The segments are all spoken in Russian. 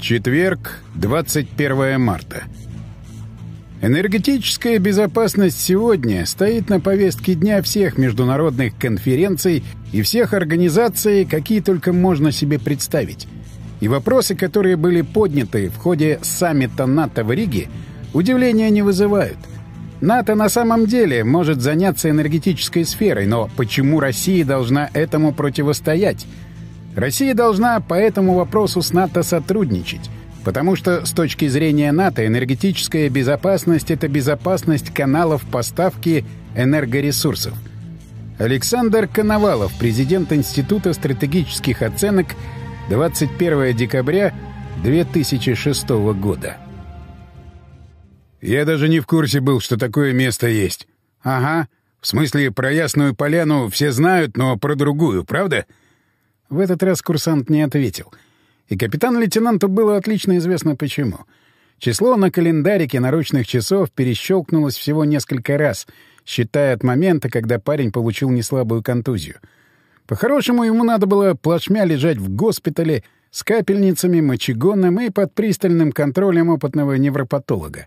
Четверг, 21 марта. Энергетическая безопасность сегодня стоит на повестке дня всех международных конференций и всех организаций, какие только можно себе представить. И вопросы, которые были подняты в ходе саммита НАТО в Риге, удивления не вызывают. НАТО на самом деле может заняться энергетической сферой, но почему Россия должна этому противостоять – Россия должна по этому вопросу с НАТО сотрудничать, потому что с точки зрения НАТО энергетическая безопасность — это безопасность каналов поставки энергоресурсов. Александр Коновалов, президент Института стратегических оценок, 21 декабря 2006 года. «Я даже не в курсе был, что такое место есть». «Ага. В смысле, про Ясную Поляну все знают, но про другую, правда?» В этот раз курсант не ответил. И капитан-лейтенанту было отлично известно почему. Число на календарике наручных часов перещелкнулось всего несколько раз, считая от момента, когда парень получил неслабую контузию. По-хорошему, ему надо было плашмя лежать в госпитале с капельницами, мочегоном и под пристальным контролем опытного невропатолога.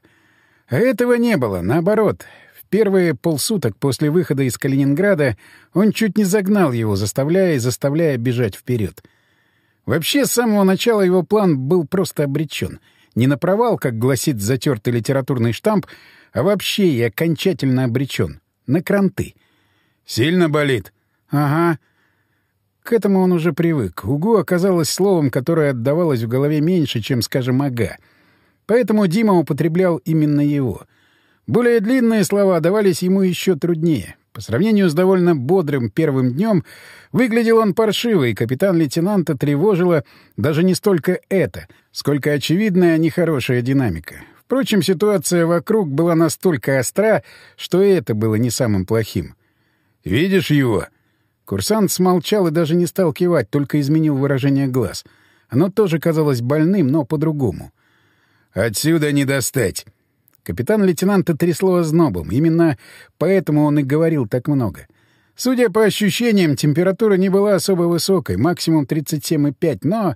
А этого не было, наоборот. Первые полсуток после выхода из Калининграда он чуть не загнал его, заставляя и заставляя бежать вперед. Вообще, с самого начала его план был просто обречен. Не на провал, как гласит затертый литературный штамп, а вообще и окончательно обречен. На кранты. «Сильно болит?» «Ага». К этому он уже привык. «Угу» оказалось словом, которое отдавалось в голове меньше, чем, скажем, «ага». Поэтому Дима употреблял именно его — более длинные слова давались ему еще труднее. По сравнению с довольно бодрым первым днем, выглядел он паршиво, и капитан-лейтенанта тревожила даже не столько это, сколько очевидная нехорошая динамика. Впрочем, ситуация вокруг была настолько остра, что и это было не самым плохим. «Видишь его?» Курсант смолчал и даже не стал кивать, только изменил выражение глаз. Оно тоже казалось больным, но по-другому. «Отсюда не достать!» Капитан-лейтенанта трясло ознобом. Именно поэтому он и говорил так много. Судя по ощущениям, температура не была особо высокой, максимум 37,5, но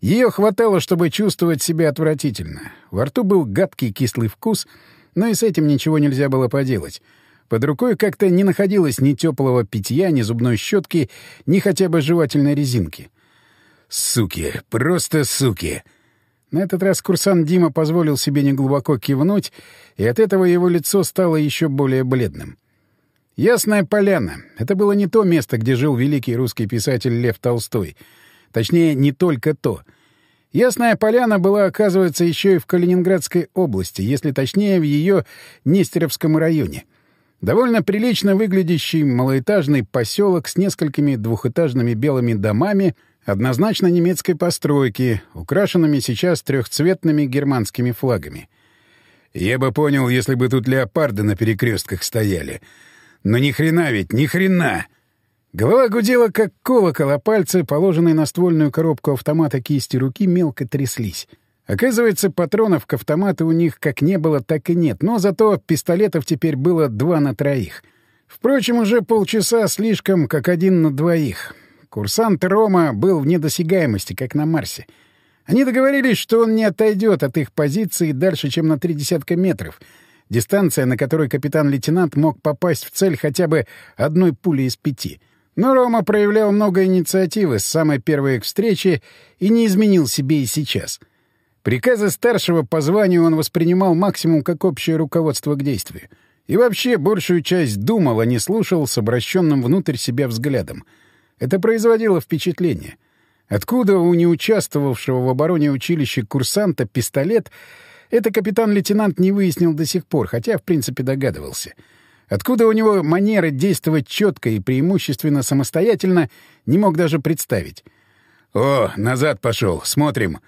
ее хватало, чтобы чувствовать себя отвратительно. Во рту был гадкий кислый вкус, но и с этим ничего нельзя было поделать. Под рукой как-то не находилось ни теплого питья, ни зубной щетки, ни хотя бы жевательной резинки. «Суки! Просто суки!» На этот раз курсант Дима позволил себе неглубоко кивнуть, и от этого его лицо стало еще более бледным. Ясная поляна — это было не то место, где жил великий русский писатель Лев Толстой. Точнее, не только то. Ясная поляна была, оказывается, еще и в Калининградской области, если точнее, в ее Нестеровском районе. Довольно прилично выглядящий малоэтажный поселок с несколькими двухэтажными белыми домами — однозначно немецкой постройки, украшенными сейчас трехцветными германскими флагами. Я бы понял, если бы тут леопарды на перекрестках стояли. Но ни хрена ведь, ни хрена! Голова гудела, как колокол, а пальцы, положенные на ствольную коробку автомата кисти руки, мелко тряслись. Оказывается, патронов к автомату у них как не было, так и нет, но зато пистолетов теперь было два на троих. Впрочем, уже полчаса слишком, как один на двоих. Курсант Рома был в недосягаемости, как на Марсе. Они договорились, что он не отойдет от их позиции дальше, чем на три десятка метров. Дистанция, на которой капитан-лейтенант мог попасть в цель хотя бы одной пули из пяти. Но Рома проявлял много инициативы с самой первой их встречи и не изменил себе и сейчас. Приказы старшего по званию он воспринимал максимум как общее руководство к действию. И вообще большую часть думал, а не слушал с обращенным внутрь себя взглядом — это производило впечатление. Откуда у неучаствовавшего в обороне училища курсанта пистолет, это капитан-лейтенант не выяснил до сих пор, хотя, в принципе, догадывался. Откуда у него манеры действовать четко и преимущественно самостоятельно, не мог даже представить. «О, назад пошел, смотрим!»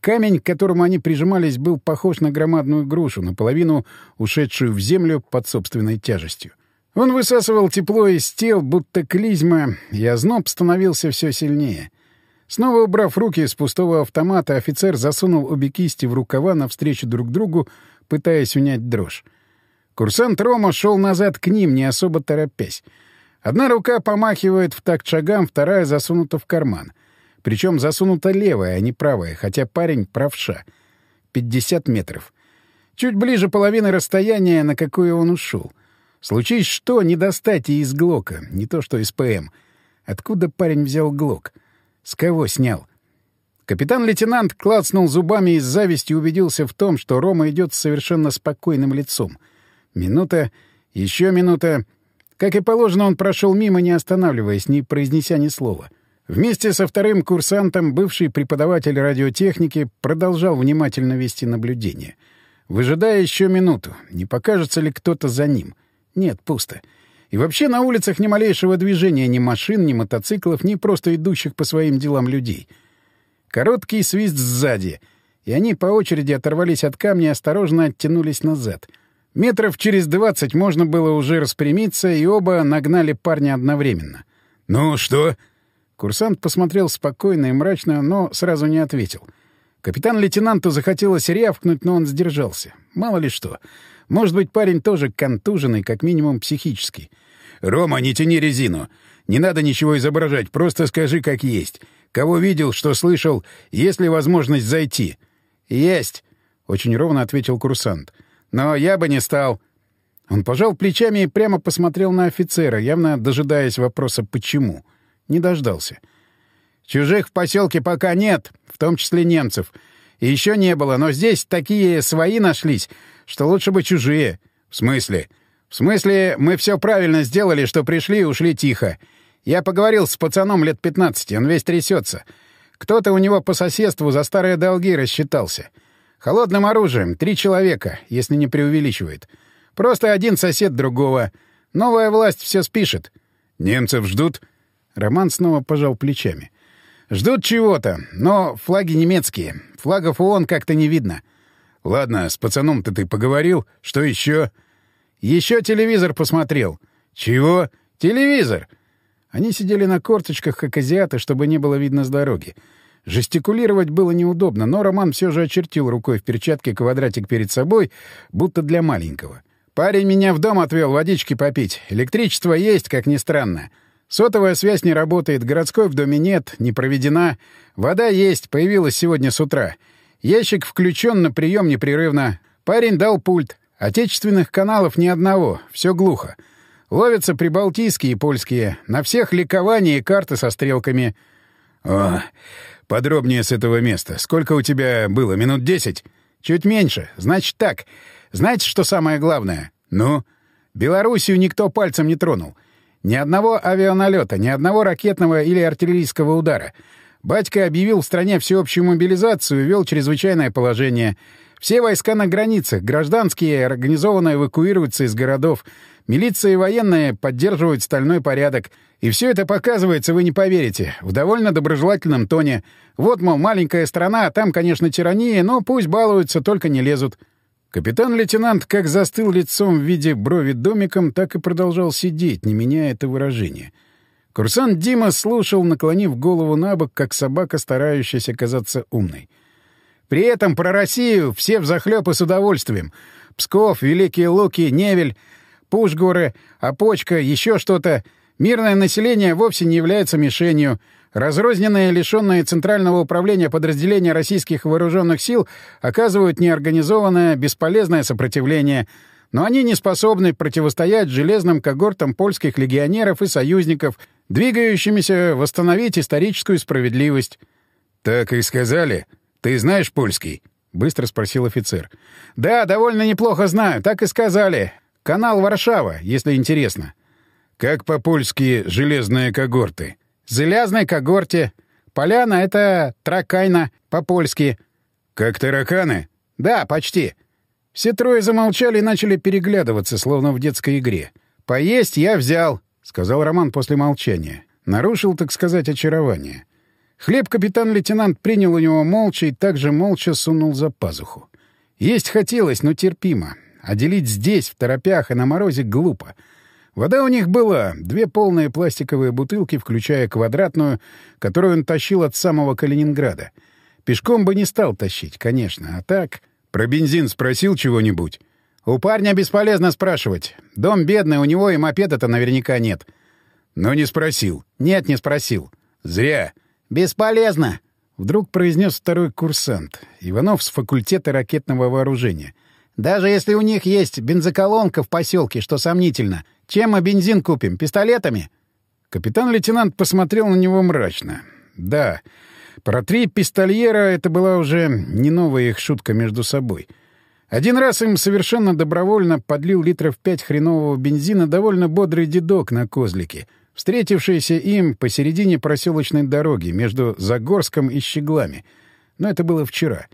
Камень, к которому они прижимались, был похож на громадную грушу, наполовину ушедшую в землю под собственной тяжестью. Он высасывал тепло из тел, будто клизма, и озноб становился все сильнее. Снова убрав руки с пустого автомата, офицер засунул обе кисти в рукава навстречу друг другу, пытаясь унять дрожь. Курсант Рома шел назад к ним, не особо торопясь. Одна рука помахивает в такт шагам, вторая засунута в карман. Причем засунута левая, а не правая, хотя парень правша. 50 метров. Чуть ближе половины расстояния, на какое он ушел. Случись что, не достать и из Глока, не то что из ПМ. Откуда парень взял Глок? С кого снял? Капитан-лейтенант клацнул зубами и с завистью убедился в том, что Рома идет с совершенно спокойным лицом. Минута, еще минута. Как и положено, он прошел мимо, не останавливаясь, не произнеся ни слова. Вместе со вторым курсантом бывший преподаватель радиотехники продолжал внимательно вести наблюдение. Выжидая еще минуту, не покажется ли кто-то за ним. Нет, пусто. И вообще на улицах ни малейшего движения ни машин, ни мотоциклов, ни просто идущих по своим делам людей. Короткий свист сзади, и они по очереди оторвались от камня и осторожно оттянулись назад — Метров через двадцать можно было уже распрямиться, и оба нагнали парня одновременно. «Ну, что?» Курсант посмотрел спокойно и мрачно, но сразу не ответил. Капитан-лейтенанту захотелось рявкнуть, но он сдержался. Мало ли что. Может быть, парень тоже контуженный, как минимум психически. «Рома, не тяни резину. Не надо ничего изображать, просто скажи, как есть. Кого видел, что слышал, есть ли возможность зайти?» «Есть», — очень ровно ответил курсант. Но я бы не стал. Он пожал плечами и прямо посмотрел на офицера, явно дожидаясь вопроса «почему?». Не дождался. «Чужих в поселке пока нет, в том числе немцев. И еще не было, но здесь такие свои нашлись, что лучше бы чужие». «В смысле?» «В смысле, мы все правильно сделали, что пришли и ушли тихо. Я поговорил с пацаном лет 15, он весь трясется. Кто-то у него по соседству за старые долги рассчитался». Холодным оружием. Три человека, если не преувеличивает. Просто один сосед другого. Новая власть все спишет. Немцев ждут? Роман снова пожал плечами. Ждут чего-то, но флаги немецкие. Флагов ООН как-то не видно. Ладно, с пацаном-то ты поговорил. Что еще? Еще телевизор посмотрел. Чего? Телевизор. Они сидели на корточках, как азиаты, чтобы не было видно с дороги. Жестикулировать было неудобно, но Роман все же очертил рукой в перчатке квадратик перед собой, будто для маленького. «Парень меня в дом отвел водички попить. Электричество есть, как ни странно. Сотовая связь не работает, городской в доме нет, не проведена. Вода есть, появилась сегодня с утра. Ящик включен на прием непрерывно. Парень дал пульт. Отечественных каналов ни одного, все глухо. Ловятся прибалтийские и польские. На всех ликования и карты со стрелками. О, Подробнее с этого места. Сколько у тебя было? Минут десять? Чуть меньше. Значит так. Знаете, что самое главное? Ну? Белоруссию никто пальцем не тронул. Ни одного авианалета, ни одного ракетного или артиллерийского удара. Батька объявил в стране всеобщую мобилизацию ввел чрезвычайное положение. Все войска на границах, гражданские организованно эвакуируются из городов. Милиция и военные поддерживают стальной порядок. И все это показывается, вы не поверите, в довольно доброжелательном тоне. Вот, мол, маленькая страна, там, конечно, тирания, но пусть балуются, только не лезут. Капитан-лейтенант как застыл лицом в виде брови домиком, так и продолжал сидеть, не меняя это выражение. Курсант Дима слушал, наклонив голову на бок, как собака, старающаяся казаться умной. При этом про Россию все взахлёб и с удовольствием. Псков, Великие Луки, Невель, Пушгоры, Опочка, еще что-то — Мирное население вовсе не является мишенью. Разрозненные, лишенные центрального управления подразделения российских вооруженных сил оказывают неорганизованное, бесполезное сопротивление, но они не способны противостоять железным когортам польских легионеров и союзников, двигающимися восстановить историческую справедливость. «Так и сказали. Ты знаешь польский?» — быстро спросил офицер. «Да, довольно неплохо знаю. Так и сказали. Канал Варшава, если интересно». Как по-польски «железные когорты»? «Железной когорте». «Поляна» — это «тракайна» по-польски. «Как тараканы?» «Да, почти». Все трое замолчали и начали переглядываться, словно в детской игре. «Поесть я взял», — сказал Роман после молчания. Нарушил, так сказать, очарование. Хлеб капитан-лейтенант принял у него молча и также молча сунул за пазуху. Есть хотелось, но терпимо. А делить здесь, в торопях и на морозе, глупо — Вода у них была, две полные пластиковые бутылки, включая квадратную, которую он тащил от самого Калининграда. Пешком бы не стал тащить, конечно, а так... Про бензин спросил чего-нибудь? У парня бесполезно спрашивать. Дом бедный, у него и мопеда-то наверняка нет. Но не спросил. Нет, не спросил. Зря. «Бесполезно!» — вдруг произнес второй курсант, Иванов с факультета ракетного вооружения. «Даже если у них есть бензоколонка в поселке, что сомнительно, чем мы бензин купим? Пистолетами?» Капитан-лейтенант посмотрел на него мрачно. «Да, про три пистольера — это была уже не новая их шутка между собой». Один раз им совершенно добровольно подлил литров пять хренового бензина довольно бодрый дедок на козлике, встретившийся им посередине проселочной дороги между Загорском и Щеглами. Но это было вчера.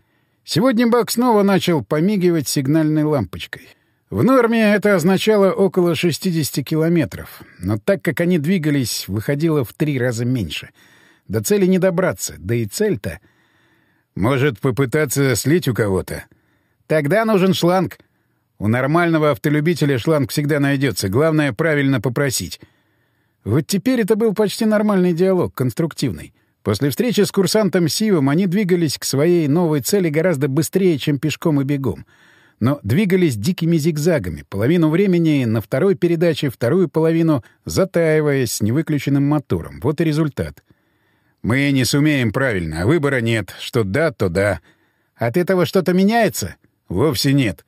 Сегодня Бак снова начал помигивать сигнальной лампочкой. В норме это означало около 60 километров, но так как они двигались, выходило в три раза меньше. До цели не добраться, да и цель-то... «Может, попытаться слить у кого-то?» Тогда нужен шланг. У нормального автолюбителя шланг всегда найдется. Главное, правильно попросить. Вот теперь это был почти нормальный диалог, конструктивный. После встречи с курсантом Сивом они двигались к своей новой цели гораздо быстрее, чем пешком и бегом. Но двигались дикими зигзагами, половину времени на второй передаче, вторую половину затаиваясь с невыключенным мотором. Вот и результат. «Мы не сумеем правильно, а выбора нет. Что да, то да. От этого что-то меняется?» Вовсе нет.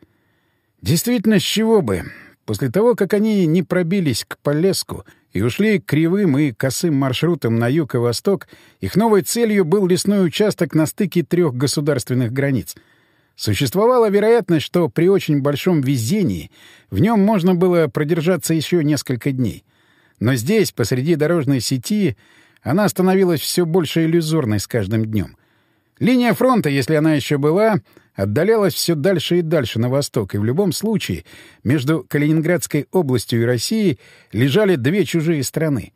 Действительно, с чего бы? После того, как они не пробились к Полеску и ушли кривым и косым маршрутом на юг и восток, их новой целью был лесной участок на стыке трех государственных границ. Существовала вероятность, что при очень большом везении в нем можно было продержаться еще несколько дней. Но здесь, посреди дорожной сети, она становилась все больше иллюзорной с каждым днем. Линия фронта, если она еще была, отдалялась все дальше и дальше на восток, и в любом случае между Калининградской областью и Россией лежали две чужие страны.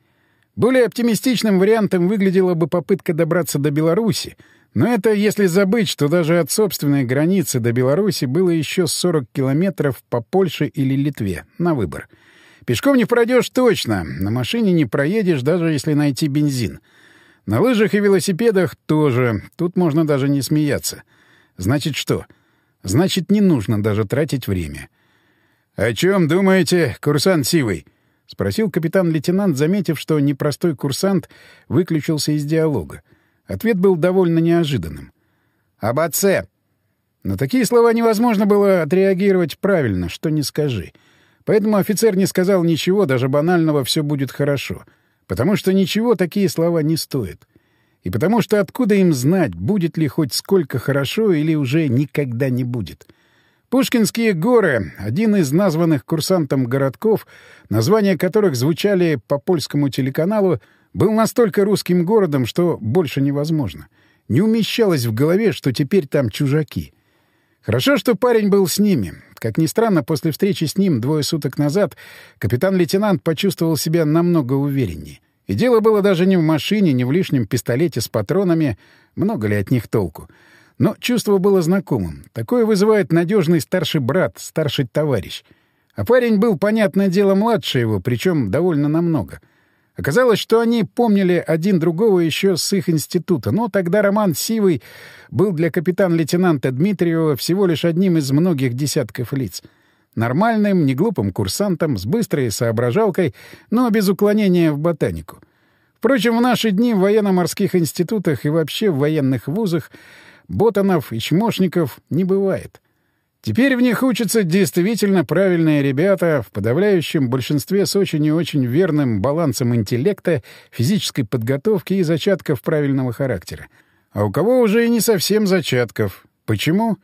Более оптимистичным вариантом выглядела бы попытка добраться до Беларуси, но это если забыть, что даже от собственной границы до Беларуси было еще 40 километров по Польше или Литве, на выбор. Пешком не пройдешь точно, на машине не проедешь, даже если найти бензин. На лыжах и велосипедах тоже, тут можно даже не смеяться — Значит что? Значит, не нужно даже тратить время. — О чем думаете, курсант Сивый? — спросил капитан-лейтенант, заметив, что непростой курсант выключился из диалога. Ответ был довольно неожиданным. — Об отце. На такие слова невозможно было отреагировать правильно, что не скажи. Поэтому офицер не сказал ничего, даже банального «все будет хорошо», потому что ничего такие слова не стоят. — и потому что откуда им знать, будет ли хоть сколько хорошо или уже никогда не будет. Пушкинские горы — один из названных курсантом городков, названия которых звучали по польскому телеканалу, был настолько русским городом, что больше невозможно. Не умещалось в голове, что теперь там чужаки. Хорошо, что парень был с ними. Как ни странно, после встречи с ним двое суток назад капитан-лейтенант почувствовал себя намного увереннее. И дело было даже не в машине, не в лишнем пистолете с патронами, много ли от них толку. Но чувство было знакомым. Такое вызывает надежный старший брат, старший товарищ. А парень был, понятное дело, младше его, причем довольно намного. Оказалось, что они помнили один другого еще с их института, но тогда Роман Сивый был для капитан-лейтенанта Дмитриева всего лишь одним из многих десятков лиц — Нормальным, неглупым курсантом, с быстрой соображалкой, но без уклонения в ботанику. Впрочем, в наши дни в военно-морских институтах и вообще в военных вузах ботанов и чмошников не бывает. Теперь в них учатся действительно правильные ребята, в подавляющем большинстве с очень и очень верным балансом интеллекта, физической подготовки и зачатков правильного характера. А у кого уже и не совсем зачатков. Почему?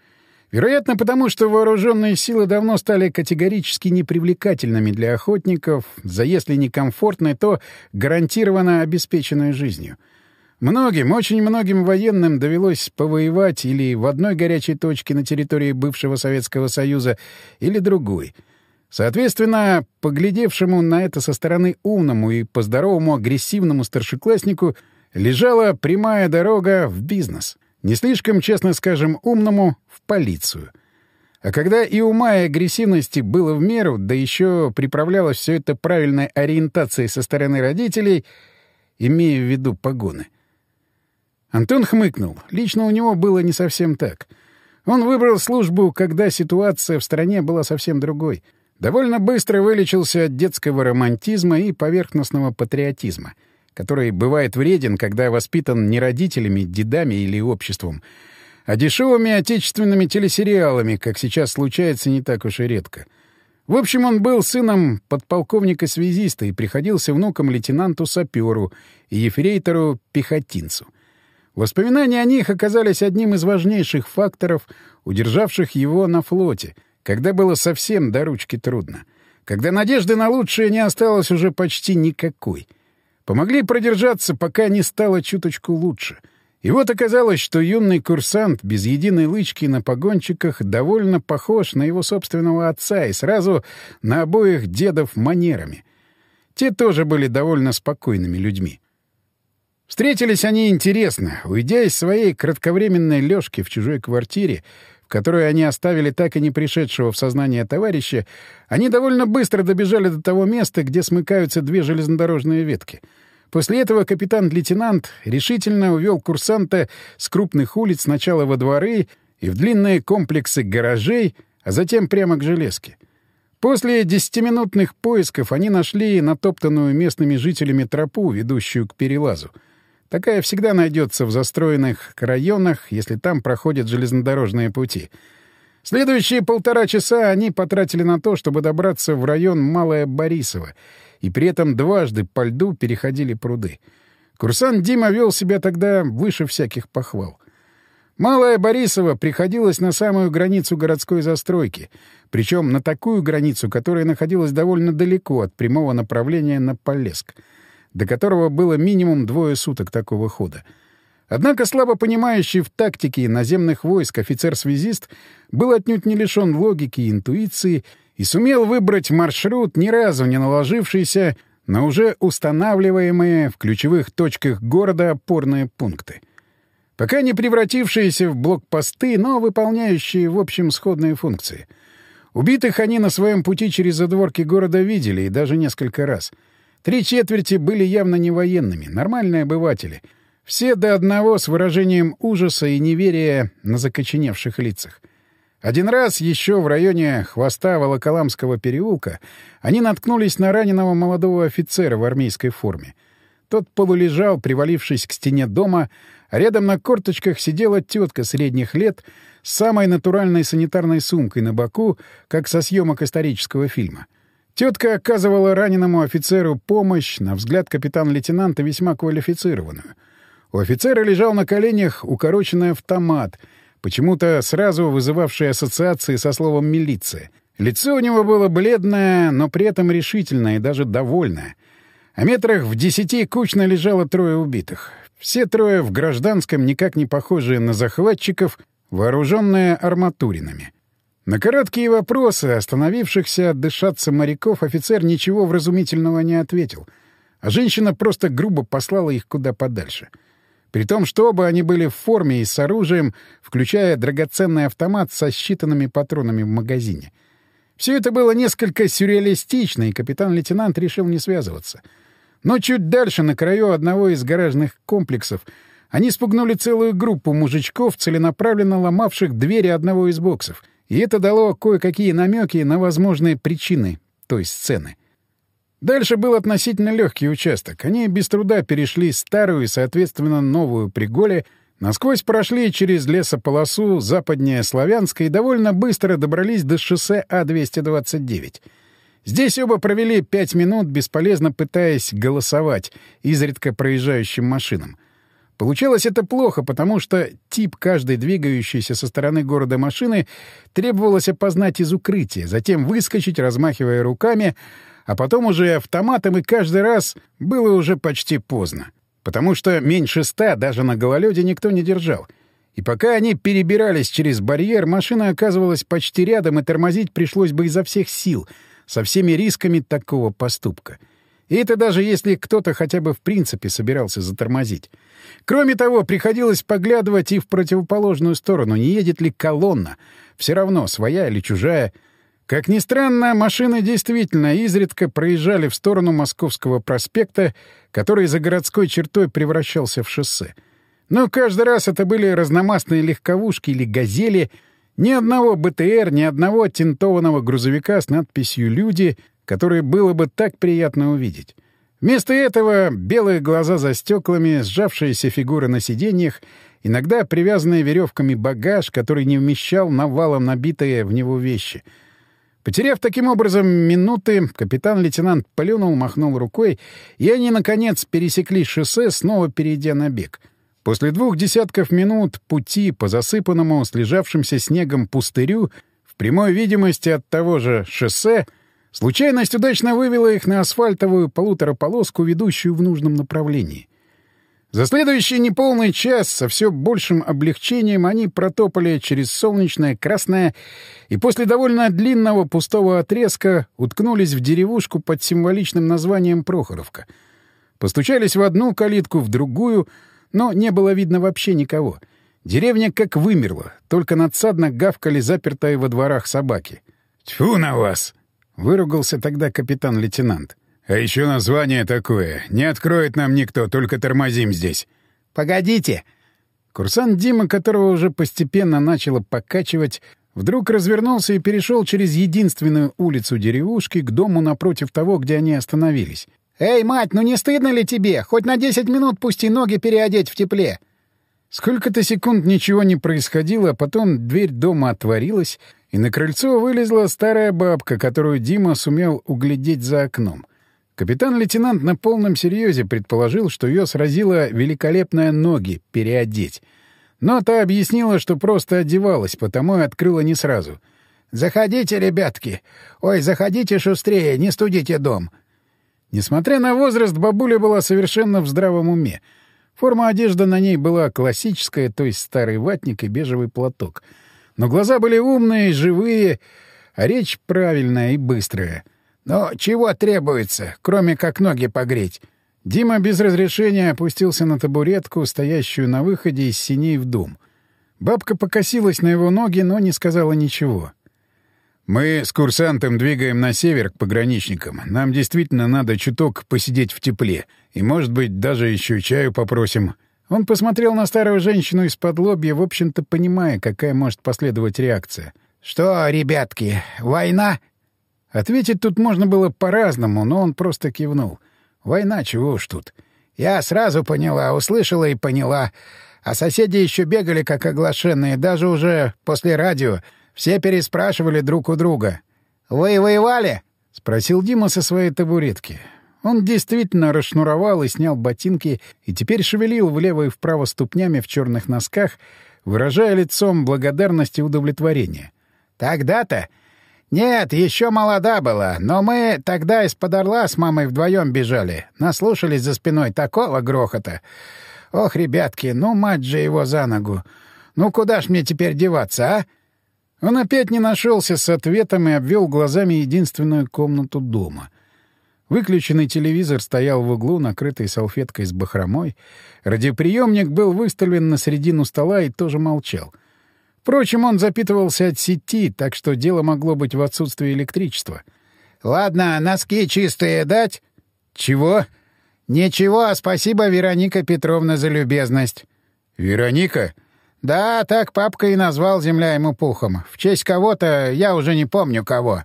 Вероятно, потому что вооруженные силы давно стали категорически непривлекательными для охотников, за если не комфортной, то гарантированно обеспеченной жизнью. Многим, очень многим военным довелось повоевать или в одной горячей точке на территории бывшего Советского Союза, или другой. Соответственно, поглядевшему на это со стороны умному и по-здоровому агрессивному старшекласснику лежала прямая дорога в бизнес — не слишком, честно скажем, умному — в полицию. А когда и ума, и агрессивности было в меру, да еще приправлялось все это правильной ориентацией со стороны родителей, имея в виду погоны. Антон хмыкнул. Лично у него было не совсем так. Он выбрал службу, когда ситуация в стране была совсем другой. Довольно быстро вылечился от детского романтизма и поверхностного патриотизма — который бывает вреден, когда воспитан не родителями, дедами или обществом, а дешевыми отечественными телесериалами, как сейчас случается не так уж и редко. В общем, он был сыном подполковника-связиста и приходился внуком лейтенанту-саперу и ефрейтору-пехотинцу. Воспоминания о них оказались одним из важнейших факторов, удержавших его на флоте, когда было совсем до ручки трудно. Когда надежды на лучшее не осталось уже почти никакой. Помогли продержаться, пока не стало чуточку лучше — и вот оказалось, что юный курсант без единой лычки на погончиках довольно похож на его собственного отца и сразу на обоих дедов манерами. Те тоже были довольно спокойными людьми. Встретились они интересно. Уйдя из своей кратковременной лёжки в чужой квартире, в которую они оставили так и не пришедшего в сознание товарища, они довольно быстро добежали до того места, где смыкаются две железнодорожные ветки — После этого капитан-лейтенант решительно увел курсанта с крупных улиц сначала во дворы и в длинные комплексы гаражей, а затем прямо к железке. После десятиминутных поисков они нашли натоптанную местными жителями тропу, ведущую к перелазу. Такая всегда найдется в застроенных районах, если там проходят железнодорожные пути. Следующие полтора часа они потратили на то, чтобы добраться в район Малое Борисово и при этом дважды по льду переходили пруды. Курсант Дима вел себя тогда выше всяких похвал. Малая Борисова приходилась на самую границу городской застройки, причем на такую границу, которая находилась довольно далеко от прямого направления на Полеск, до которого было минимум двое суток такого хода. Однако слабо понимающий в тактике наземных войск офицер-связист был отнюдь не лишен логики и интуиции и сумел выбрать маршрут, ни разу не наложившийся на уже устанавливаемые в ключевых точках города опорные пункты. Пока не превратившиеся в блокпосты, но выполняющие, в общем, сходные функции. Убитых они на своем пути через задворки города видели, и даже несколько раз. Три четверти были явно не военными, нормальные обыватели. Все до одного с выражением ужаса и неверия на закоченевших лицах. Один раз еще в районе хвоста Волоколамского переулка они наткнулись на раненого молодого офицера в армейской форме. Тот полулежал, привалившись к стене дома, а рядом на корточках сидела тетка средних лет с самой натуральной санитарной сумкой на боку, как со съемок исторического фильма. Тетка оказывала раненому офицеру помощь, на взгляд капитан-лейтенанта весьма квалифицированную. У офицера лежал на коленях укороченный автомат — почему-то сразу вызывавший ассоциации со словом «милиция». Лицо у него было бледное, но при этом решительное и даже довольное. А метрах в десяти кучно лежало трое убитых. Все трое в гражданском, никак не похожие на захватчиков, вооруженные арматуринами. На короткие вопросы остановившихся отдышаться моряков офицер ничего вразумительного не ответил, а женщина просто грубо послала их куда подальше — при том, что оба они были в форме и с оружием, включая драгоценный автомат со считанными патронами в магазине. Все это было несколько сюрреалистично, и капитан-лейтенант решил не связываться. Но чуть дальше, на краю одного из гаражных комплексов, они спугнули целую группу мужичков, целенаправленно ломавших двери одного из боксов. И это дало кое-какие намеки на возможные причины той сцены. Дальше был относительно легкий участок. Они без труда перешли старую и, соответственно, новую Приголе, насквозь прошли через лесополосу западнее Славянска и довольно быстро добрались до шоссе А-229. Здесь оба провели пять минут, бесполезно пытаясь голосовать изредка проезжающим машинам. Получалось это плохо, потому что тип каждой двигающейся со стороны города машины требовалось опознать из укрытия, затем выскочить, размахивая руками, а потом уже автоматом, и каждый раз было уже почти поздно. Потому что меньше ста даже на гололёде никто не держал. И пока они перебирались через барьер, машина оказывалась почти рядом, и тормозить пришлось бы изо всех сил, со всеми рисками такого поступка. И это даже если кто-то хотя бы в принципе собирался затормозить. Кроме того, приходилось поглядывать и в противоположную сторону, не едет ли колонна. Все равно, своя или чужая — как ни странно, машины действительно изредка проезжали в сторону Московского проспекта, который за городской чертой превращался в шоссе. Но каждый раз это были разномастные легковушки или «газели», ни одного БТР, ни одного тинтованного грузовика с надписью «Люди», которые было бы так приятно увидеть. Вместо этого белые глаза за стеклами, сжавшиеся фигуры на сиденьях, иногда привязанные веревками багаж, который не вмещал навалом набитые в него вещи. Потеряв таким образом минуты, капитан-лейтенант плюнул, махнул рукой, и они, наконец, пересекли шоссе, снова перейдя на бег. После двух десятков минут пути по засыпанному слежавшимся снегом пустырю в прямой видимости от того же шоссе случайность удачно вывела их на асфальтовую полутораполоску, ведущую в нужном направлении. За следующий неполный час со все большим облегчением они протопали через солнечное красное и после довольно длинного пустого отрезка уткнулись в деревушку под символичным названием Прохоровка. Постучались в одну калитку, в другую, но не было видно вообще никого. Деревня как вымерла, только надсадно гавкали запертые во дворах собаки. «Тьфу на вас!» — выругался тогда капитан-лейтенант. А еще название такое. Не откроет нам никто, только тормозим здесь. Погодите. Курсант Дима, которого уже постепенно начало покачивать, вдруг развернулся и перешел через единственную улицу деревушки к дому напротив того, где они остановились. «Эй, мать, ну не стыдно ли тебе? Хоть на десять минут пусти ноги переодеть в тепле!» Сколько-то секунд ничего не происходило, а потом дверь дома отворилась, и на крыльцо вылезла старая бабка, которую Дима сумел углядеть за окном. Капитан-лейтенант на полном серьезе предположил, что ее сразила великолепная ноги переодеть. Но та объяснила, что просто одевалась, потому и открыла не сразу. «Заходите, ребятки! Ой, заходите шустрее, не студите дом!» Несмотря на возраст, бабуля была совершенно в здравом уме. Форма одежды на ней была классическая, то есть старый ватник и бежевый платок. Но глаза были умные, живые, а речь правильная и быстрая — «Но чего требуется, кроме как ноги погреть?» Дима без разрешения опустился на табуретку, стоящую на выходе из синей в дом. Бабка покосилась на его ноги, но не сказала ничего. «Мы с курсантом двигаем на север к пограничникам. Нам действительно надо чуток посидеть в тепле. И, может быть, даже еще чаю попросим». Он посмотрел на старую женщину из-под лобья, в общем-то, понимая, какая может последовать реакция. «Что, ребятки, война?» Ответить тут можно было по-разному, но он просто кивнул. Война, чего уж тут. Я сразу поняла, услышала и поняла. А соседи еще бегали как оглашенные, даже уже после радио. Все переспрашивали друг у друга. «Вы воевали?» — спросил Дима со своей табуретки. Он действительно расшнуровал и снял ботинки, и теперь шевелил влево и вправо ступнями в черных носках, выражая лицом благодарность и удовлетворение. «Тогда-то «Нет, еще молода была, но мы тогда из-под Орла с мамой вдвоем бежали. Наслушались за спиной такого грохота. Ох, ребятки, ну мать же его за ногу. Ну куда ж мне теперь деваться, а?» Он опять не нашелся с ответом и обвел глазами единственную комнату дома. Выключенный телевизор стоял в углу, накрытый салфеткой с бахромой. Радиоприемник был выставлен на середину стола и тоже молчал — Впрочем, он запитывался от сети, так что дело могло быть в отсутствии электричества. «Ладно, носки чистые дать?» «Чего?» «Ничего, спасибо, Вероника Петровна, за любезность». «Вероника?» «Да, так папка и назвал земля ему пухом. В честь кого-то, я уже не помню кого».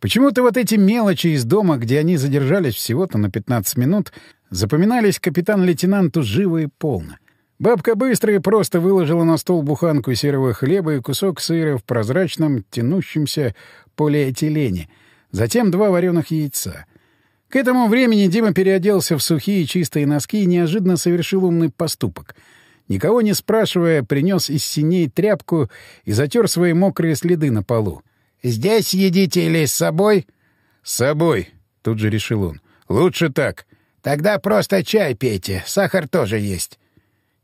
Почему-то вот эти мелочи из дома, где они задержались всего-то на 15 минут, запоминались капитан-лейтенанту живо и полно. Бабка быстро и просто выложила на стол буханку серого хлеба и кусок сыра в прозрачном, тянущемся полиэтилене, затем два вареных яйца. К этому времени Дима переоделся в сухие чистые носки и неожиданно совершил умный поступок. Никого не спрашивая, принес из синей тряпку и затер свои мокрые следы на полу. «Здесь едите или с собой?» «С собой», — тут же решил он. «Лучше так». «Тогда просто чай пейте, сахар тоже есть».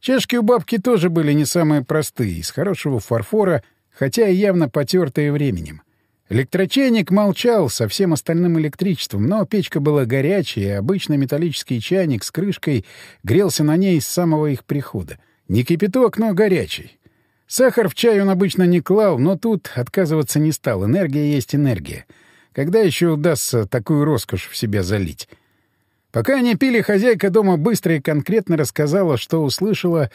Чашки у бабки тоже были не самые простые, из хорошего фарфора, хотя и явно потертые временем. Электрочайник молчал со всем остальным электричеством, но печка была горячая, и обычный металлический чайник с крышкой грелся на ней с самого их прихода. Не кипяток, но горячий. Сахар в чай он обычно не клал, но тут отказываться не стал. Энергия есть энергия. Когда еще удастся такую роскошь в себя залить? Пока они пили, хозяйка дома быстро и конкретно рассказала, что услышала,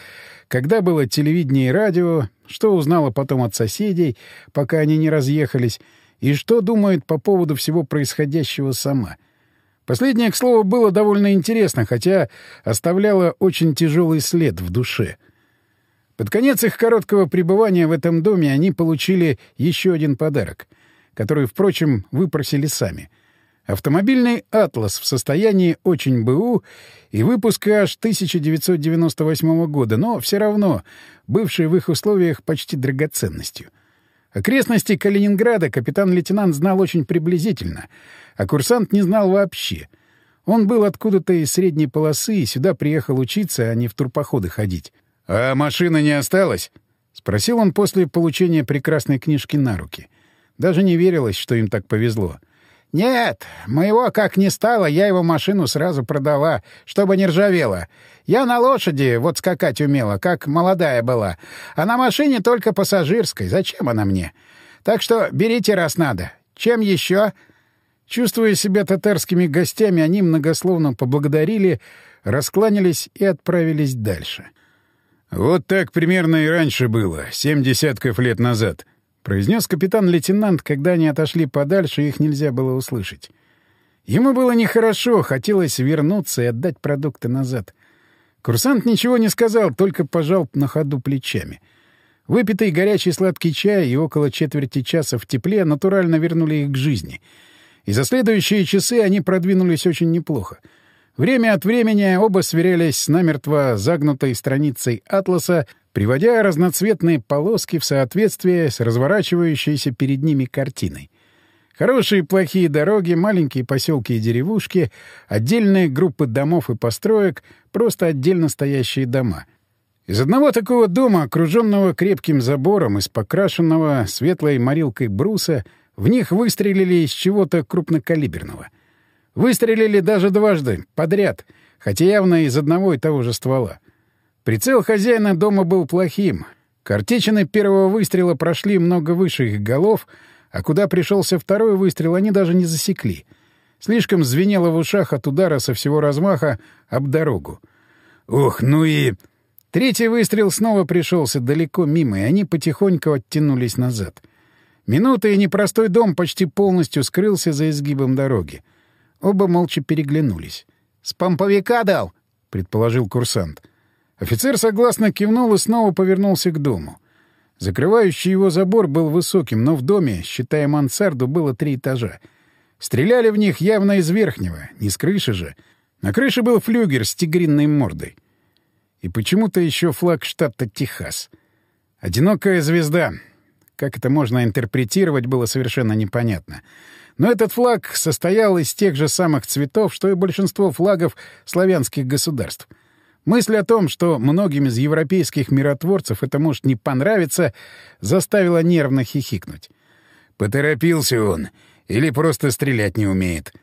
когда было телевидение и радио, что узнала потом от соседей, пока они не разъехались, и что думает по поводу всего происходящего сама. Последнее, к слову, было довольно интересно, хотя оставляло очень тяжелый след в душе. Под конец их короткого пребывания в этом доме они получили еще один подарок, который, впрочем, выпросили сами. Автомобильный «Атлас» в состоянии очень БУ и выпуска аж 1998 года, но все равно бывший в их условиях почти драгоценностью. Окрестности Калининграда капитан-лейтенант знал очень приблизительно, а курсант не знал вообще. Он был откуда-то из средней полосы и сюда приехал учиться, а не в турпоходы ходить. «А машина не осталась?» — спросил он после получения прекрасной книжки на руки. Даже не верилось, что им так повезло. «Нет, моего как не стало, я его машину сразу продала, чтобы не ржавела. Я на лошади вот скакать умела, как молодая была, а на машине только пассажирской. Зачем она мне? Так что берите, раз надо. Чем еще?» Чувствуя себя татарскими гостями, они многословно поблагодарили, раскланялись и отправились дальше. «Вот так примерно и раньше было, семь десятков лет назад», — произнес капитан-лейтенант, когда они отошли подальше, их нельзя было услышать. Ему было нехорошо, хотелось вернуться и отдать продукты назад. Курсант ничего не сказал, только пожал на ходу плечами. Выпитый горячий сладкий чай и около четверти часа в тепле натурально вернули их к жизни. И за следующие часы они продвинулись очень неплохо. Время от времени оба сверялись с намертво загнутой страницей «Атласа», приводя разноцветные полоски в соответствие с разворачивающейся перед ними картиной. Хорошие и плохие дороги, маленькие поселки и деревушки, отдельные группы домов и построек, просто отдельно стоящие дома. Из одного такого дома, окруженного крепким забором из покрашенного светлой морилкой бруса, в них выстрелили из чего-то крупнокалиберного. Выстрелили даже дважды, подряд, хотя явно из одного и того же ствола. Прицел хозяина дома был плохим. Картечины первого выстрела прошли много выше их голов, а куда пришелся второй выстрел, они даже не засекли. Слишком звенело в ушах от удара со всего размаха об дорогу. «Ух, ну и...» Третий выстрел снова пришелся далеко мимо, и они потихоньку оттянулись назад. Минута, и непростой дом почти полностью скрылся за изгибом дороги. Оба молча переглянулись. «С помповика дал!» — предположил курсант. Офицер согласно кивнул и снова повернулся к дому. Закрывающий его забор был высоким, но в доме, считая мансарду, было три этажа. Стреляли в них явно из верхнего, не с крыши же. На крыше был флюгер с тигринной мордой. И почему-то еще флаг штата Техас. Одинокая звезда. Как это можно интерпретировать, было совершенно непонятно. Но этот флаг состоял из тех же самых цветов, что и большинство флагов славянских государств — Мысль о том, что многим из европейских миротворцев это может не понравиться, заставила нервно хихикнуть. Поторопился он. Или просто стрелять не умеет.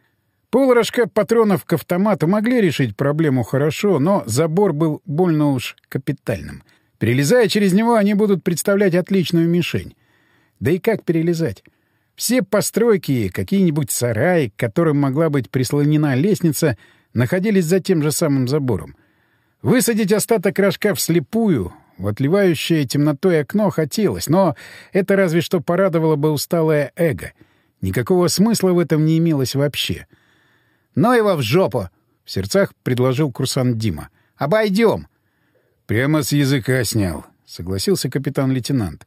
Полрожка патронов к автомату могли решить проблему хорошо, но забор был больно уж капитальным. Перелезая через него, они будут представлять отличную мишень. Да и как перелезать? Все постройки, какие-нибудь сараи, к которым могла быть прислонена лестница, находились за тем же самым забором. Высадить остаток рожка вслепую, в отливающее темнотой окно хотелось, но это разве что порадовало бы усталое эго. Никакого смысла в этом не имелось вообще. «Но его в жопу!» — в сердцах предложил курсант Дима. «Обойдем!» «Прямо с языка снял», — согласился капитан-лейтенант.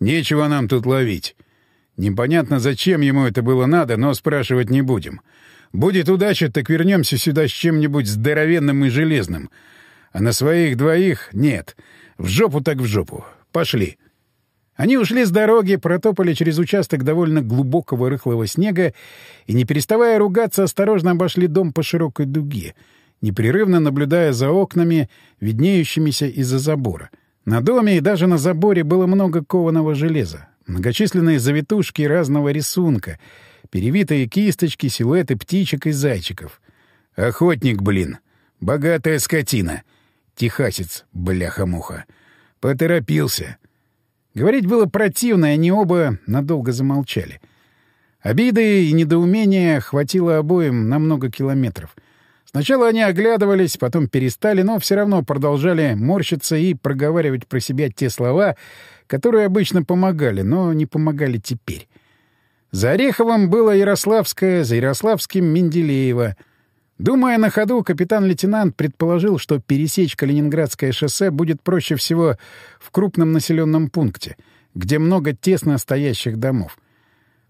«Нечего нам тут ловить. Непонятно, зачем ему это было надо, но спрашивать не будем. Будет удача, так вернемся сюда с чем-нибудь здоровенным и железным. А на своих двоих — нет. В жопу так в жопу. Пошли. Они ушли с дороги, протопали через участок довольно глубокого рыхлого снега и, не переставая ругаться, осторожно обошли дом по широкой дуге, непрерывно наблюдая за окнами, виднеющимися из-за забора. На доме и даже на заборе было много кованого железа, многочисленные завитушки разного рисунка, перевитые кисточки, силуэты птичек и зайчиков. «Охотник, блин! Богатая скотина!» Техасец, бляха-муха. Поторопился. Говорить было противно, и они оба надолго замолчали. Обиды и недоумения хватило обоим на много километров. Сначала они оглядывались, потом перестали, но все равно продолжали морщиться и проговаривать про себя те слова, которые обычно помогали, но не помогали теперь. За Ореховым было Ярославское, за Ярославским — Менделеево — Думая на ходу, капитан-лейтенант предположил, что пересечь Калининградское шоссе будет проще всего в крупном населенном пункте, где много тесно стоящих домов.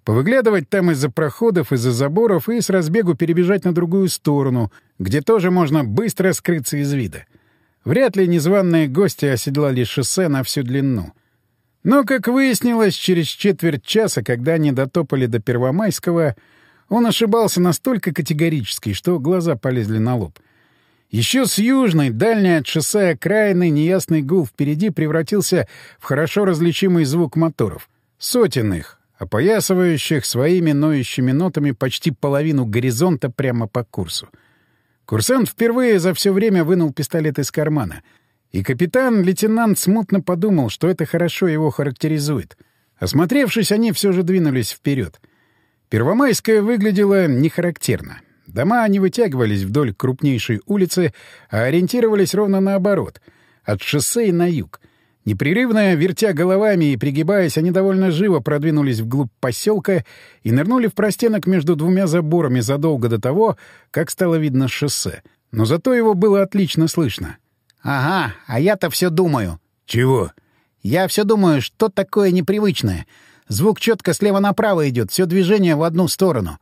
Повыглядывать там из-за проходов, из-за заборов и с разбегу перебежать на другую сторону, где тоже можно быстро скрыться из вида. Вряд ли незваные гости оседлали шоссе на всю длину. Но, как выяснилось, через четверть часа, когда они дотопали до Первомайского, он ошибался настолько категорически, что глаза полезли на лоб. Еще с южной, дальней от шоссе окраины, неясный гул впереди превратился в хорошо различимый звук моторов. Сотен их, опоясывающих своими ноющими нотами почти половину горизонта прямо по курсу. Курсант впервые за все время вынул пистолет из кармана. И капитан-лейтенант смутно подумал, что это хорошо его характеризует. Осмотревшись, они все же двинулись вперед. Первомайская выглядела нехарактерно. Дома не вытягивались вдоль крупнейшей улицы, а ориентировались ровно наоборот — от шоссе на юг. Непрерывно вертя головами и пригибаясь, они довольно живо продвинулись вглубь поселка и нырнули в простенок между двумя заборами задолго до того, как стало видно шоссе. Но зато его было отлично слышно. «Ага, а я-то все думаю». «Чего?» «Я все думаю, что такое непривычное — Звук четко слева направо идет, все движение в одну сторону.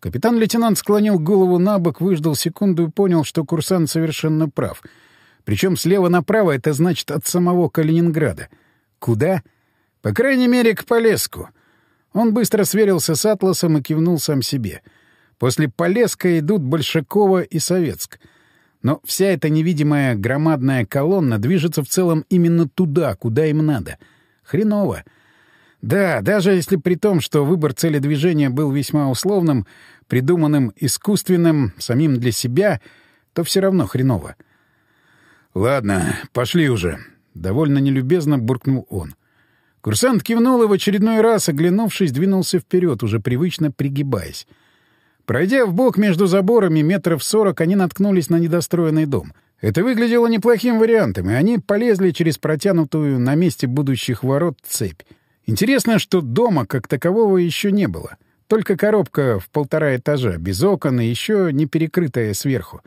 Капитан-лейтенант склонил голову на бок, выждал секунду и понял, что курсант совершенно прав. Причем слева направо — это значит от самого Калининграда. Куда? По крайней мере, к Полеску. Он быстро сверился с атласом и кивнул сам себе. После Полеска идут Большакова и Советск. Но вся эта невидимая громадная колонна движется в целом именно туда, куда им надо. Хреново. Да, даже если при том, что выбор цели движения был весьма условным, придуманным искусственным, самим для себя, то все равно хреново. «Ладно, пошли уже», — довольно нелюбезно буркнул он. Курсант кивнул и в очередной раз, оглянувшись, двинулся вперед, уже привычно пригибаясь. Пройдя в бок между заборами метров сорок, они наткнулись на недостроенный дом. Это выглядело неплохим вариантом, и они полезли через протянутую на месте будущих ворот цепь. Интересно, что дома как такового еще не было. Только коробка в полтора этажа, без окон и еще не перекрытая сверху.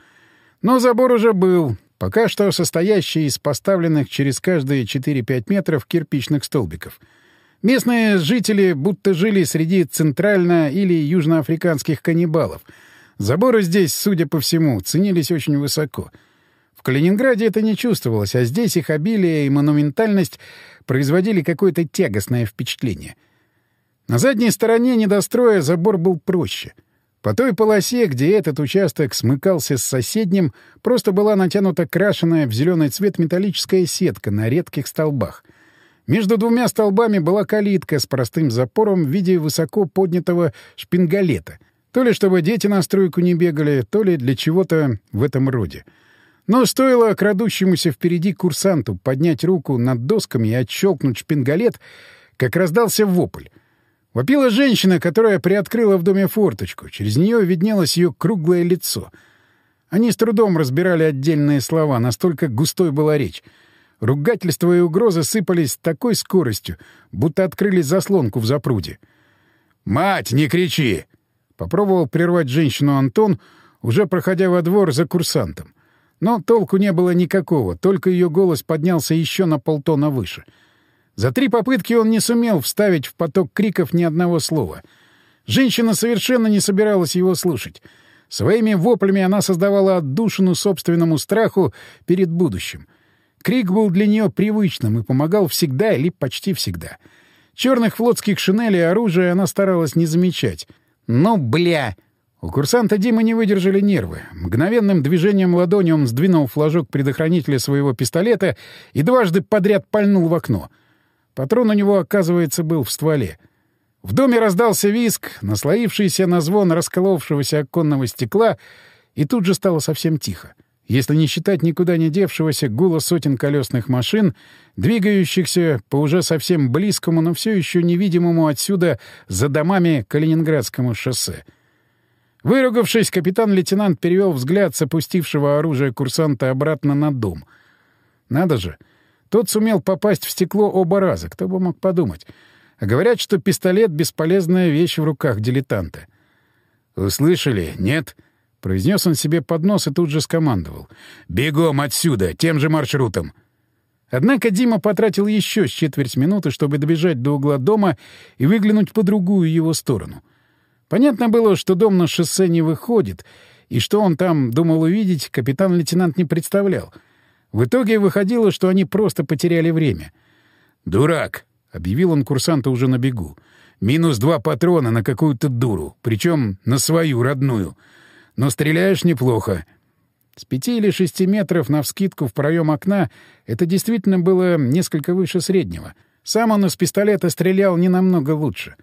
Но забор уже был, пока что состоящий из поставленных через каждые 4-5 метров кирпичных столбиков. Местные жители будто жили среди центрально- или южноафриканских каннибалов. Заборы здесь, судя по всему, ценились очень высоко — в Калининграде это не чувствовалось, а здесь их обилие и монументальность производили какое-то тягостное впечатление. На задней стороне недостроя забор был проще. По той полосе, где этот участок смыкался с соседним, просто была натянута крашеная в зеленый цвет металлическая сетка на редких столбах. Между двумя столбами была калитка с простым запором в виде высоко поднятого шпингалета. То ли чтобы дети на стройку не бегали, то ли для чего-то в этом роде. Но стоило крадущемуся впереди курсанту поднять руку над досками и отщелкнуть шпингалет, как раздался вопль. Вопила женщина, которая приоткрыла в доме форточку. Через нее виднелось ее круглое лицо. Они с трудом разбирали отдельные слова, настолько густой была речь. Ругательства и угрозы сыпались с такой скоростью, будто открыли заслонку в запруде. «Мать, не кричи!» — попробовал прервать женщину Антон, уже проходя во двор за курсантом. Но толку не было никакого, только ее голос поднялся еще на полтона выше. За три попытки он не сумел вставить в поток криков ни одного слова. Женщина совершенно не собиралась его слушать. Своими воплями она создавала отдушину собственному страху перед будущим. Крик был для нее привычным и помогал всегда или почти всегда. Черных флотских шинелей и оружия она старалась не замечать. «Ну, бля!» У курсанта Димы не выдержали нервы. Мгновенным движением ладони он сдвинул флажок предохранителя своего пистолета и дважды подряд пальнул в окно. Патрон у него, оказывается, был в стволе. В доме раздался виск, наслоившийся на звон расколовшегося оконного стекла, и тут же стало совсем тихо. Если не считать никуда не девшегося гула сотен колесных машин, двигающихся по уже совсем близкому, но все еще невидимому отсюда за домами Калининградскому шоссе — Выругавшись, капитан-лейтенант перевел взгляд с опустившего оружие курсанта обратно на дом. Надо же, тот сумел попасть в стекло оба раза, кто бы мог подумать. А говорят, что пистолет — бесполезная вещь в руках дилетанта. «Услышали? Нет?» — Произнес он себе под нос и тут же скомандовал. «Бегом отсюда, тем же маршрутом!» Однако Дима потратил еще с четверть минуты, чтобы добежать до угла дома и выглянуть по другую его сторону. Понятно было, что дом на шоссе не выходит, и что он там думал увидеть, капитан-лейтенант не представлял. В итоге выходило, что они просто потеряли время. «Дурак!» — объявил он курсанта уже на бегу. «Минус два патрона на какую-то дуру, причем на свою родную. Но стреляешь неплохо. С пяти или шести метров навскидку в проем окна это действительно было несколько выше среднего. Сам он из пистолета стрелял не намного лучше.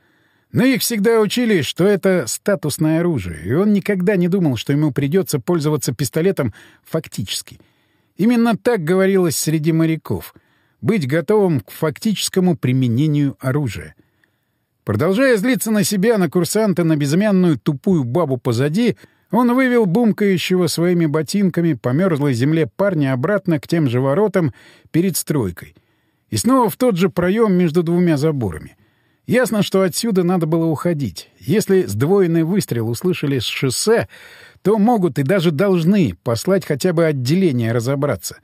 Но их всегда учили, что это статусное оружие, и он никогда не думал, что ему придется пользоваться пистолетом фактически. Именно так говорилось среди моряков — быть готовым к фактическому применению оружия. Продолжая злиться на себя, на курсанта, на безымянную тупую бабу позади — он вывел бумкающего своими ботинками по мерзлой земле парня обратно к тем же воротам перед стройкой. И снова в тот же проем между двумя заборами. Ясно, что отсюда надо было уходить. Если сдвоенный выстрел услышали с шоссе, то могут и даже должны послать хотя бы отделение разобраться.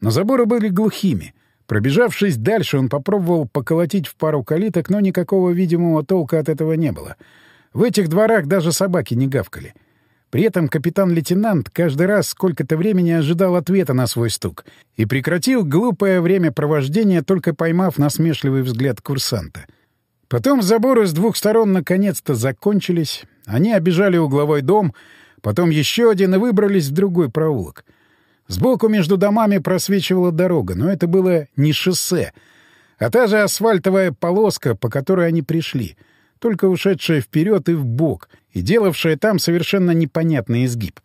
Но заборы были глухими. Пробежавшись дальше, он попробовал поколотить в пару калиток, но никакого видимого толка от этого не было. В этих дворах даже собаки не гавкали. При этом капитан-лейтенант каждый раз сколько-то времени ожидал ответа на свой стук и прекратил глупое времяпровождение, только поймав насмешливый взгляд курсанта. Потом заборы с двух сторон наконец-то закончились, они обижали угловой дом, потом еще один и выбрались в другой проулок. Сбоку между домами просвечивала дорога, но это было не шоссе, а та же асфальтовая полоска, по которой они пришли — только ушедшая вперед и в бок, и делавшая там совершенно непонятный изгиб.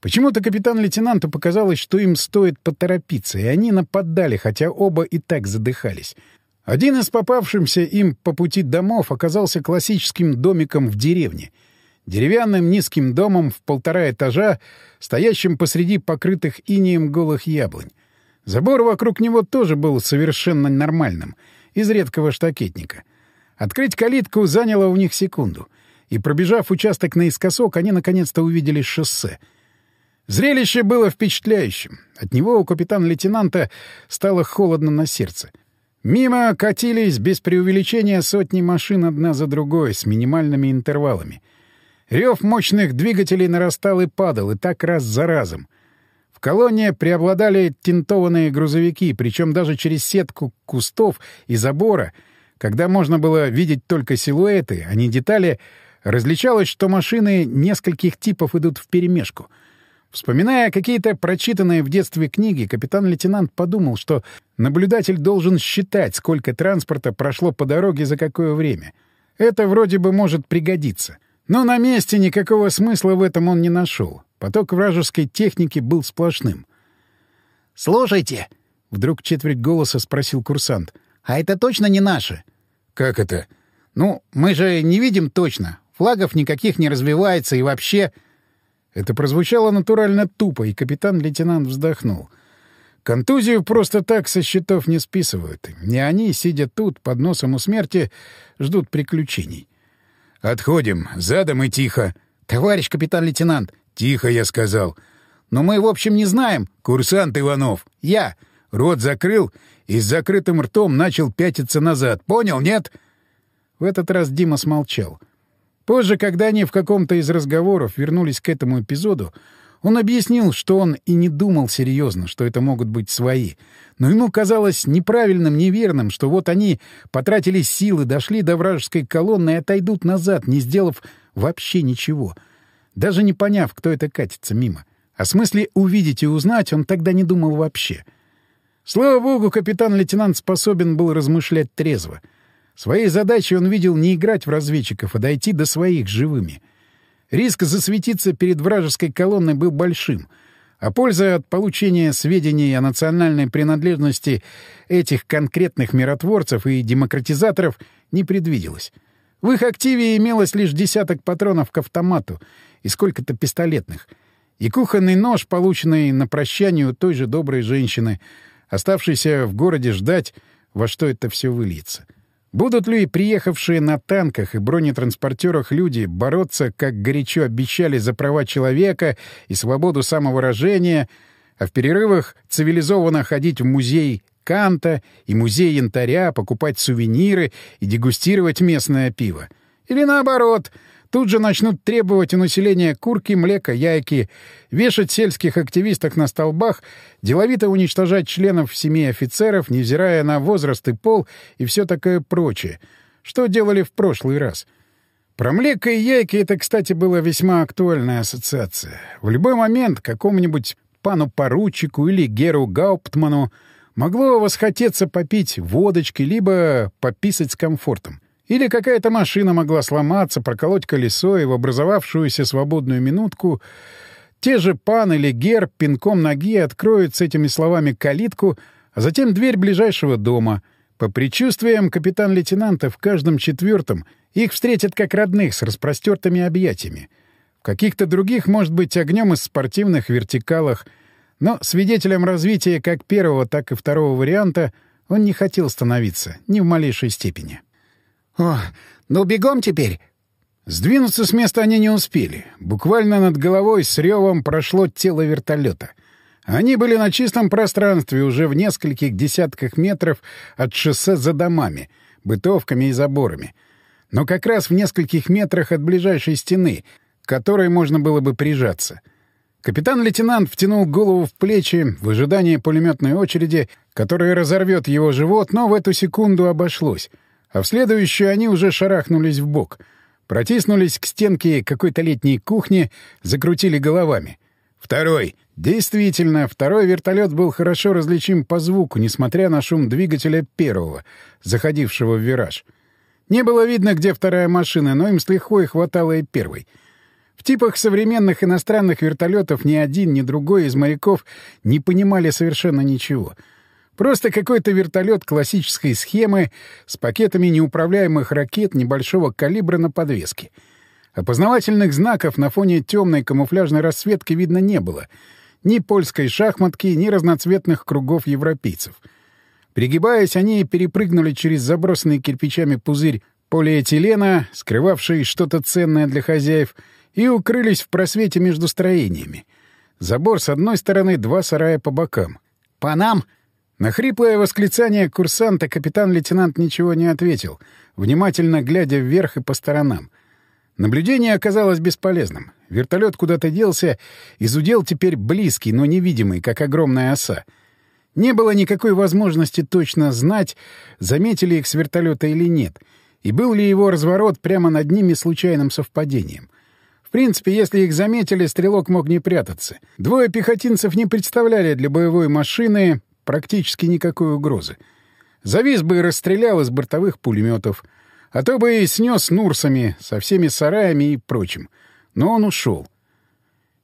Почему-то капитан-лейтенанту показалось, что им стоит поторопиться, и они нападали, хотя оба и так задыхались. Один из попавшимся им по пути домов оказался классическим домиком в деревне. Деревянным низким домом в полтора этажа, стоящим посреди покрытых инеем голых яблонь. Забор вокруг него тоже был совершенно нормальным, из редкого штакетника — Открыть калитку заняло у них секунду. И, пробежав участок наискосок, они наконец-то увидели шоссе. Зрелище было впечатляющим. От него у капитана-лейтенанта стало холодно на сердце. Мимо катились без преувеличения сотни машин одна за другой с минимальными интервалами. Рев мощных двигателей нарастал и падал, и так раз за разом. В колонне преобладали тинтованные грузовики, причем даже через сетку кустов и забора — когда можно было видеть только силуэты, а не детали, различалось, что машины нескольких типов идут вперемешку. Вспоминая какие-то прочитанные в детстве книги, капитан-лейтенант подумал, что наблюдатель должен считать, сколько транспорта прошло по дороге за какое время. Это вроде бы может пригодиться. Но на месте никакого смысла в этом он не нашел. Поток вражеской техники был сплошным. «Слушайте!» — вдруг четверть голоса спросил курсант — а это точно не наши? Как это? Ну, мы же не видим точно. Флагов никаких не развивается и вообще... Это прозвучало натурально тупо, и капитан-лейтенант вздохнул. Контузию просто так со счетов не списывают. Не они, сидя тут, под носом у смерти, ждут приключений. «Отходим. Задом и тихо». «Товарищ капитан-лейтенант». «Тихо, я сказал». «Но мы, в общем, не знаем». «Курсант Иванов». «Я». Рот закрыл и с закрытым ртом начал пятиться назад. Понял, нет? В этот раз Дима смолчал. Позже, когда они в каком-то из разговоров вернулись к этому эпизоду, он объяснил, что он и не думал серьезно, что это могут быть свои. Но ему казалось неправильным, неверным, что вот они потратили силы, дошли до вражеской колонны и отойдут назад, не сделав вообще ничего. Даже не поняв, кто это катится мимо. О смысле увидеть и узнать он тогда не думал вообще. — Слава богу, капитан-лейтенант способен был размышлять трезво. Своей задачей он видел не играть в разведчиков, а дойти до своих живыми. Риск засветиться перед вражеской колонной был большим, а польза от получения сведений о национальной принадлежности этих конкретных миротворцев и демократизаторов не предвиделась. В их активе имелось лишь десяток патронов к автомату и сколько-то пистолетных, и кухонный нож, полученный на прощание у той же доброй женщины — оставшийся в городе ждать, во что это все выльется. Будут ли приехавшие на танках и бронетранспортерах люди бороться, как горячо обещали, за права человека и свободу самовыражения, а в перерывах цивилизованно ходить в музей Канта и музей янтаря, покупать сувениры и дегустировать местное пиво? Или наоборот — Тут же начнут требовать у населения курки, млека, яйки, вешать сельских активисток на столбах, деловито уничтожать членов семей офицеров, невзирая на возраст и пол и все такое прочее. Что делали в прошлый раз? Про млеко и яйки это, кстати, была весьма актуальная ассоциация. В любой момент какому-нибудь пану-поручику или Геру Гауптману могло восхотеться попить водочки либо пописать с комфортом. Или какая-то машина могла сломаться, проколоть колесо, и в образовавшуюся свободную минутку те же пан или гер пинком ноги откроют с этими словами калитку, а затем дверь ближайшего дома. По предчувствиям капитан-лейтенанта в каждом четвертом их встретят как родных с распростертыми объятиями. В каких-то других, может быть, огнем из спортивных вертикалах, но свидетелем развития как первого, так и второго варианта он не хотел становиться ни в малейшей степени. «О, ну бегом теперь!» Сдвинуться с места они не успели. Буквально над головой с ревом прошло тело вертолета. Они были на чистом пространстве, уже в нескольких десятках метров от шоссе за домами, бытовками и заборами. Но как раз в нескольких метрах от ближайшей стены, к которой можно было бы прижаться. Капитан-лейтенант втянул голову в плечи в ожидании пулеметной очереди, которая разорвет его живот, но в эту секунду обошлось — а в следующую они уже шарахнулись в бок, протиснулись к стенке какой-то летней кухни, закрутили головами. Второй. Действительно, второй вертолет был хорошо различим по звуку, несмотря на шум двигателя первого, заходившего в вираж. Не было видно, где вторая машина, но им с лихвой хватало и первой. В типах современных иностранных вертолетов ни один, ни другой из моряков не понимали совершенно ничего — Просто какой-то вертолет классической схемы с пакетами неуправляемых ракет небольшого калибра на подвеске. Опознавательных знаков на фоне темной камуфляжной расцветки видно не было. Ни польской шахматки, ни разноцветных кругов европейцев. Пригибаясь, они перепрыгнули через забросанный кирпичами пузырь полиэтилена, скрывавший что-то ценное для хозяев, и укрылись в просвете между строениями. Забор с одной стороны, два сарая по бокам. «По нам!» На хриплое восклицание курсанта капитан-лейтенант ничего не ответил, внимательно глядя вверх и по сторонам. Наблюдение оказалось бесполезным. Вертолет куда-то делся, изудел теперь близкий, но невидимый, как огромная оса. Не было никакой возможности точно знать, заметили их с вертолета или нет, и был ли его разворот прямо над ними случайным совпадением. В принципе, если их заметили, стрелок мог не прятаться. Двое пехотинцев не представляли для боевой машины практически никакой угрозы. Завис бы и расстрелял из бортовых пулеметов, а то бы и снес Нурсами со всеми сараями и прочим. Но он ушел.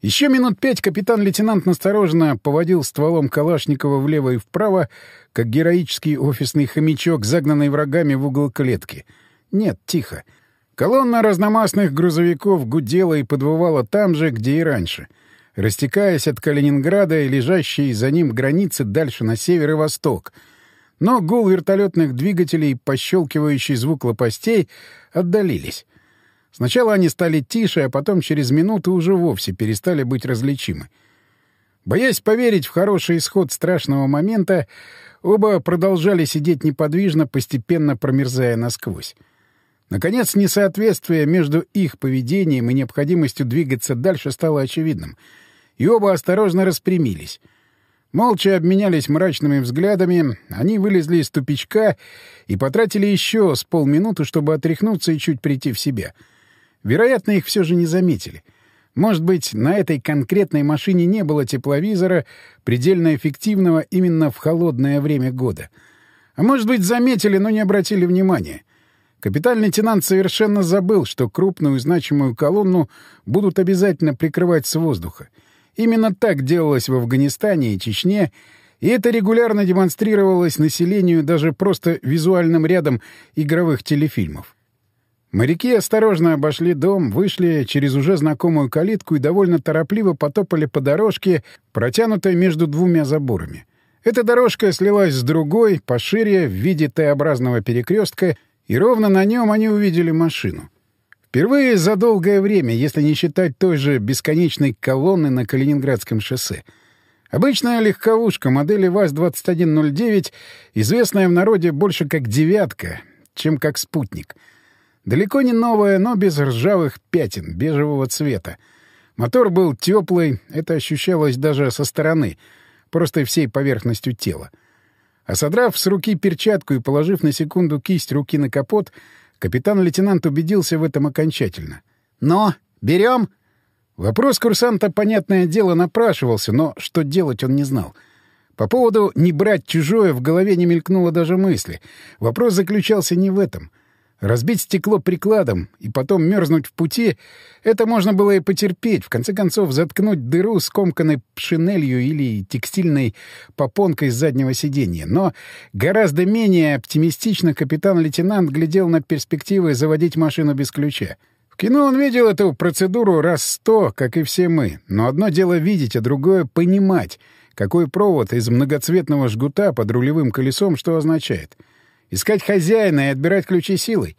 Еще минут пять капитан-лейтенант настороженно поводил стволом Калашникова влево и вправо, как героический офисный хомячок, загнанный врагами в угол клетки. Нет, тихо. Колонна разномастных грузовиков гудела и подвывала там же, где и раньше — растекаясь от Калининграда и лежащей за ним границы дальше на север и восток. Но гул вертолетных двигателей, пощелкивающий звук лопастей, отдалились. Сначала они стали тише, а потом через минуту уже вовсе перестали быть различимы. Боясь поверить в хороший исход страшного момента, оба продолжали сидеть неподвижно, постепенно промерзая насквозь. Наконец, несоответствие между их поведением и необходимостью двигаться дальше стало очевидным — и оба осторожно распрямились. Молча обменялись мрачными взглядами, они вылезли из тупичка и потратили еще с полминуты, чтобы отряхнуться и чуть прийти в себя. Вероятно, их все же не заметили. Может быть, на этой конкретной машине не было тепловизора, предельно эффективного именно в холодное время года. А может быть, заметили, но не обратили внимания. Капитан-лейтенант совершенно забыл, что крупную значимую колонну будут обязательно прикрывать с воздуха — Именно так делалось в Афганистане и Чечне, и это регулярно демонстрировалось населению даже просто визуальным рядом игровых телефильмов. Моряки осторожно обошли дом, вышли через уже знакомую калитку и довольно торопливо потопали по дорожке, протянутой между двумя заборами. Эта дорожка слилась с другой, пошире, в виде Т-образного перекрестка, И ровно на нем они увидели машину. Впервые за долгое время, если не считать той же бесконечной колонны на Калининградском шоссе. Обычная легковушка модели ВАЗ-2109, известная в народе больше как «девятка», чем как «спутник». Далеко не новая, но без ржавых пятен, бежевого цвета. Мотор был теплый, это ощущалось даже со стороны, просто всей поверхностью тела. А содрав с руки перчатку и положив на секунду кисть руки на капот, капитан-лейтенант убедился в этом окончательно. «Но! Берем!» Вопрос курсанта, понятное дело, напрашивался, но что делать он не знал. По поводу «не брать чужое» в голове не мелькнуло даже мысли. Вопрос заключался не в этом — Разбить стекло прикладом и потом мерзнуть в пути — это можно было и потерпеть, в конце концов заткнуть дыру скомканной пшенелью или текстильной попонкой с заднего сиденья. Но гораздо менее оптимистично капитан-лейтенант глядел на перспективы заводить машину без ключа. В кино он видел эту процедуру раз сто, как и все мы. Но одно дело видеть, а другое — понимать, какой провод из многоцветного жгута под рулевым колесом что означает — Искать хозяина и отбирать ключи силой?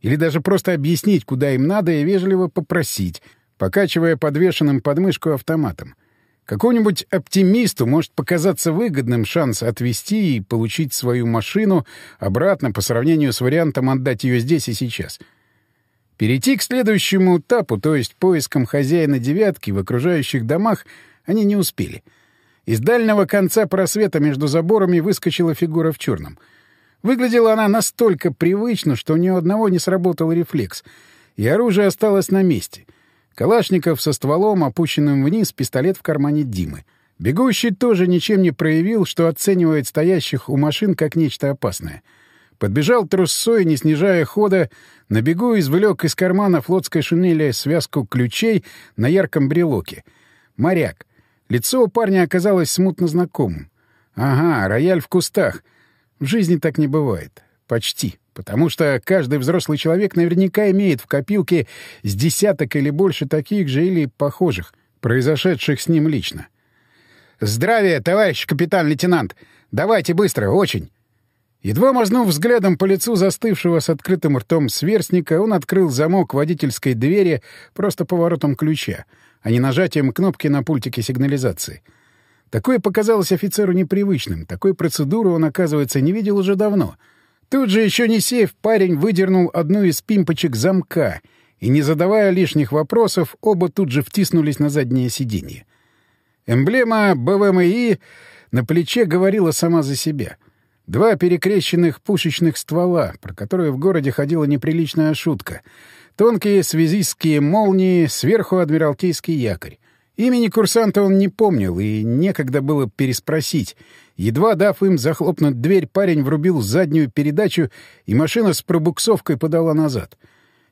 Или даже просто объяснить, куда им надо, и вежливо попросить, покачивая подвешенным подмышку автоматом? Какому-нибудь оптимисту может показаться выгодным шанс отвезти и получить свою машину обратно по сравнению с вариантом отдать ее здесь и сейчас. Перейти к следующему этапу, то есть поискам хозяина «девятки» в окружающих домах, они не успели. Из дальнего конца просвета между заборами выскочила фигура в черном — Выглядела она настолько привычно, что ни у одного не сработал рефлекс, и оружие осталось на месте. Калашников со стволом, опущенным вниз, пистолет в кармане Димы. Бегущий тоже ничем не проявил, что оценивает стоящих у машин как нечто опасное. Подбежал трусцой, не снижая хода, на бегу извлек из кармана флотской шинели связку ключей на ярком брелоке. Моряк. Лицо у парня оказалось смутно знакомым. Ага, рояль в кустах — в жизни так не бывает. Почти. Потому что каждый взрослый человек наверняка имеет в копилке с десяток или больше таких же или похожих, произошедших с ним лично. «Здравия, товарищ капитан-лейтенант! Давайте быстро, очень!» Едва мазнув взглядом по лицу застывшего с открытым ртом сверстника, он открыл замок водительской двери просто поворотом ключа, а не нажатием кнопки на пультике сигнализации — Такое показалось офицеру непривычным. Такой процедуры он, оказывается, не видел уже давно. Тут же, еще не сев, парень выдернул одну из пимпочек замка, и, не задавая лишних вопросов, оба тут же втиснулись на заднее сиденье. Эмблема БВМИ на плече говорила сама за себя. Два перекрещенных пушечных ствола, про которые в городе ходила неприличная шутка. Тонкие связистские молнии, сверху адмиралтейский якорь. Имени курсанта он не помнил, и некогда было переспросить. Едва дав им захлопнуть дверь, парень врубил заднюю передачу, и машина с пробуксовкой подала назад.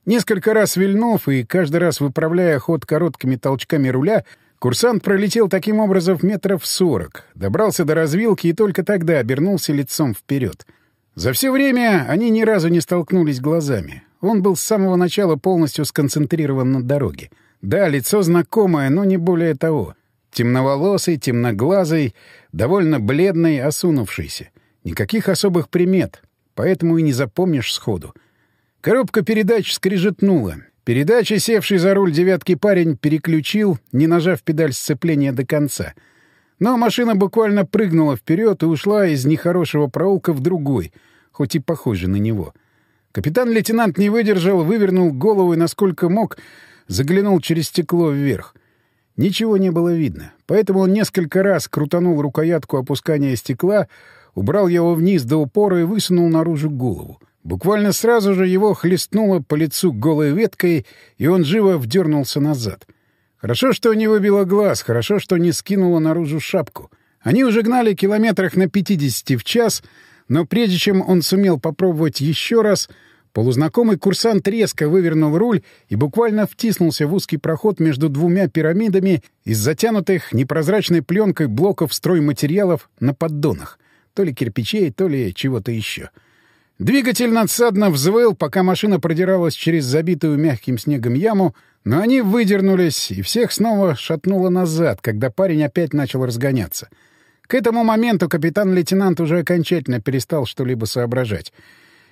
Несколько раз вильнув и каждый раз выправляя ход короткими толчками руля, курсант пролетел таким образом метров сорок, добрался до развилки и только тогда обернулся лицом вперед. За все время они ни разу не столкнулись глазами. Он был с самого начала полностью сконцентрирован на дороге. Да, лицо знакомое, но не более того. Темноволосый, темноглазый, довольно бледный, осунувшийся. Никаких особых примет, поэтому и не запомнишь сходу. Коробка передач скрижетнула. Передачи, севший за руль девятки парень, переключил, не нажав педаль сцепления до конца. Но машина буквально прыгнула вперед и ушла из нехорошего проулка в другой, хоть и похожий на него. Капитан-лейтенант не выдержал, вывернул голову и, насколько мог, заглянул через стекло вверх. Ничего не было видно, поэтому он несколько раз крутанул рукоятку опускания стекла, убрал его вниз до упора и высунул наружу голову. Буквально сразу же его хлестнуло по лицу голой веткой, и он живо вдернулся назад. Хорошо, что не выбило глаз, хорошо, что не скинуло наружу шапку. Они уже гнали километрах на 50 в час, но прежде чем он сумел попробовать еще раз — Полузнакомый курсант резко вывернул руль и буквально втиснулся в узкий проход между двумя пирамидами из затянутых непрозрачной пленкой блоков стройматериалов на поддонах. То ли кирпичей, то ли чего-то еще. Двигатель надсадно взвыл, пока машина продиралась через забитую мягким снегом яму, но они выдернулись, и всех снова шатнуло назад, когда парень опять начал разгоняться. К этому моменту капитан-лейтенант уже окончательно перестал что-либо соображать.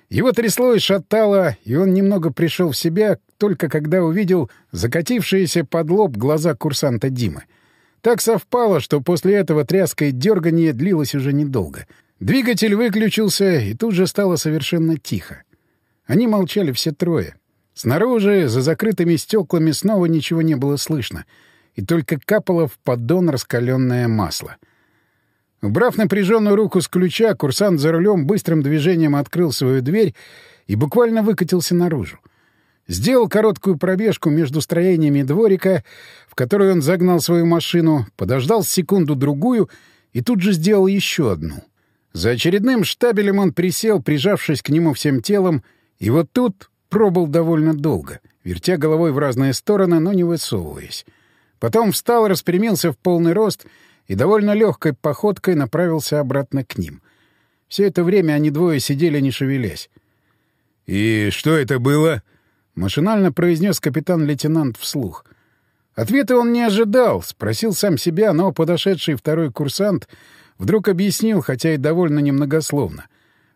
Его трясло и шатало, и он немного пришел в себя, только когда увидел закатившиеся под лоб глаза курсанта Димы. Так совпало, что после этого тряска и дергание длилось уже недолго. Двигатель выключился, и тут же стало совершенно тихо. Они молчали все трое. Снаружи, за закрытыми стеклами, снова ничего не было слышно, и только капало в поддон раскаленное масло — Убрав напряженную руку с ключа, курсант за рулем быстрым движением открыл свою дверь и буквально выкатился наружу. Сделал короткую пробежку между строениями дворика, в который он загнал свою машину, подождал секунду-другую и тут же сделал еще одну. За очередным штабелем он присел, прижавшись к нему всем телом, и вот тут пробыл довольно долго, вертя головой в разные стороны, но не высовываясь. Потом встал, распрямился в полный рост — и довольно легкой походкой направился обратно к ним. Все это время они двое сидели, не шевелясь. «И что это было?» — машинально произнес капитан-лейтенант вслух. Ответа он не ожидал, спросил сам себя, но подошедший второй курсант вдруг объяснил, хотя и довольно немногословно.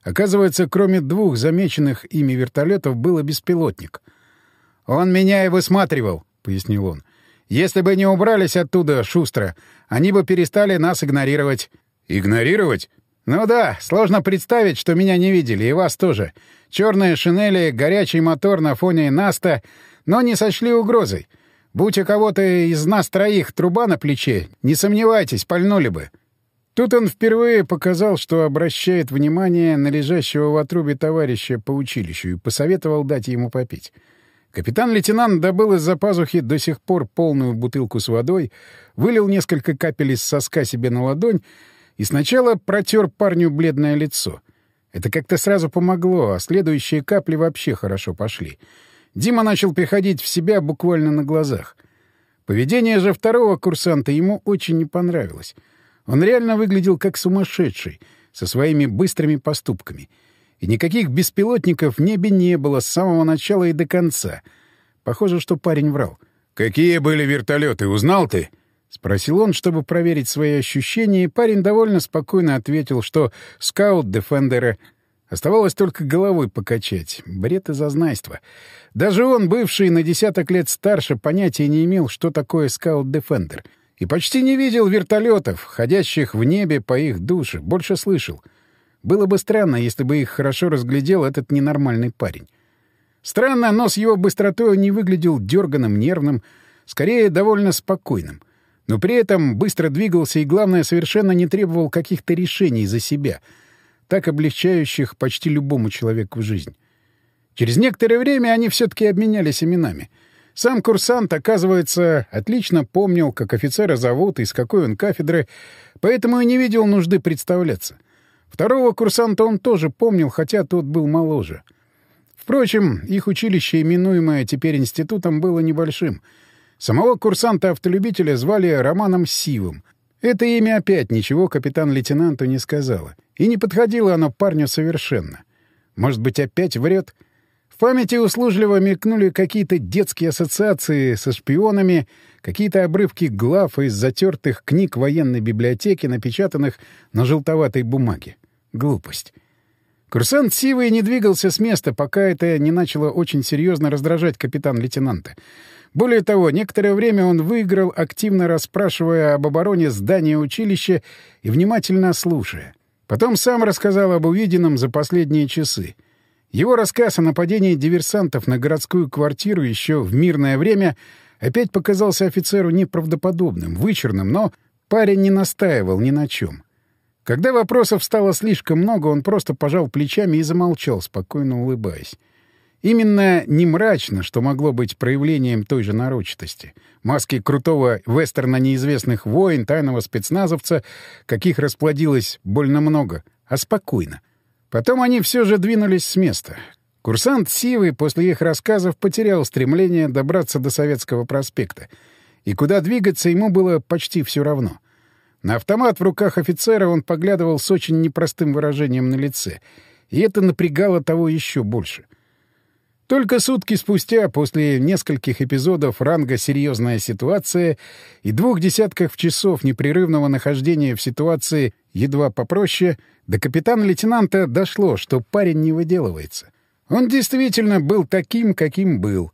Оказывается, кроме двух замеченных ими вертолетов, был и беспилотник. «Он меня и высматривал», — пояснил он. Если бы не убрались оттуда шустро, они бы перестали нас игнорировать. Игнорировать? Ну да, сложно представить, что меня не видели, и вас тоже. Черные шинели, горячий мотор на фоне Наста, но не сочли угрозой. Будь у кого-то из нас троих труба на плече, не сомневайтесь, пальнули бы. Тут он впервые показал, что обращает внимание на лежащего в отрубе товарища по училищу и посоветовал дать ему попить. Капитан-лейтенант добыл из-за пазухи до сих пор полную бутылку с водой, вылил несколько капель из соска себе на ладонь и сначала протер парню бледное лицо. Это как-то сразу помогло, а следующие капли вообще хорошо пошли. Дима начал приходить в себя буквально на глазах. Поведение же второго курсанта ему очень не понравилось. Он реально выглядел как сумасшедший, со своими быстрыми поступками — и никаких беспилотников в небе не было с самого начала и до конца. Похоже, что парень врал. «Какие были вертолеты, узнал ты?» — спросил он, чтобы проверить свои ощущения, и парень довольно спокойно ответил, что скаут-дефендеры. Оставалось только головой покачать. Бред и зазнайство. Даже он, бывший на десяток лет старше, понятия не имел, что такое скаут-дефендер. И почти не видел вертолетов, ходящих в небе по их душе. Больше слышал — было бы странно, если бы их хорошо разглядел этот ненормальный парень. Странно, но с его быстротой он не выглядел дерганым, нервным, скорее довольно спокойным. Но при этом быстро двигался и, главное, совершенно не требовал каких-то решений за себя, так облегчающих почти любому человеку жизнь. Через некоторое время они все-таки обменялись именами. Сам курсант, оказывается, отлично помнил, как офицера зовут и с какой он кафедры, поэтому и не видел нужды представляться — Второго курсанта он тоже помнил, хотя тот был моложе. Впрочем, их училище, именуемое теперь институтом, было небольшим. Самого курсанта-автолюбителя звали Романом Сивым. Это имя опять ничего капитан-лейтенанту не сказала. И не подходило оно парню совершенно. Может быть, опять врет? В памяти услужливо мелькнули какие-то детские ассоциации со шпионами, какие-то обрывки глав из затертых книг военной библиотеки, напечатанных на желтоватой бумаге. Глупость. Курсант Сивый не двигался с места, пока это не начало очень серьезно раздражать капитан-лейтенанта. Более того, некоторое время он выиграл, активно расспрашивая об обороне здания училища и внимательно слушая. Потом сам рассказал об увиденном за последние часы. Его рассказ о нападении диверсантов на городскую квартиру еще в мирное время опять показался офицеру неправдоподобным, вычурным, но парень не настаивал ни на чем. Когда вопросов стало слишком много, он просто пожал плечами и замолчал, спокойно улыбаясь. Именно не мрачно, что могло быть проявлением той же нарочитости. Маски крутого вестерна неизвестных войн, тайного спецназовца, каких расплодилось больно много, а спокойно. Потом они все же двинулись с места. Курсант Сивый после их рассказов потерял стремление добраться до Советского проспекта. И куда двигаться ему было почти все равно — на автомат в руках офицера он поглядывал с очень непростым выражением на лице, и это напрягало того еще больше. Только сутки спустя, после нескольких эпизодов ранга «Серьезная ситуация» и двух десятков часов непрерывного нахождения в ситуации едва попроще, до капитана-лейтенанта дошло, что парень не выделывается. Он действительно был таким, каким был.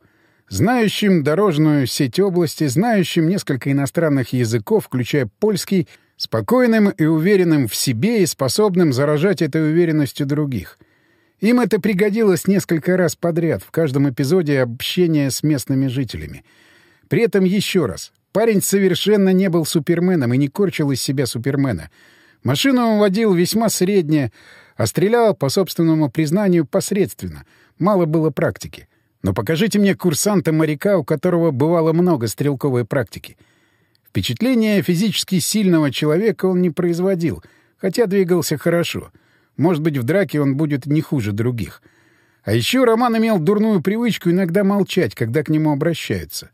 Знающим дорожную сеть области, знающим несколько иностранных языков, включая польский, спокойным и уверенным в себе и способным заражать этой уверенностью других. Им это пригодилось несколько раз подряд в каждом эпизоде общения с местными жителями. При этом еще раз. Парень совершенно не был суперменом и не корчил из себя супермена. Машину он водил весьма средне, а стрелял, по собственному признанию, посредственно. Мало было практики. Но покажите мне курсанта-моряка, у которого бывало много стрелковой практики. Впечатление физически сильного человека он не производил, хотя двигался хорошо — может быть, в драке он будет не хуже других. А еще Роман имел дурную привычку иногда молчать, когда к нему обращаются.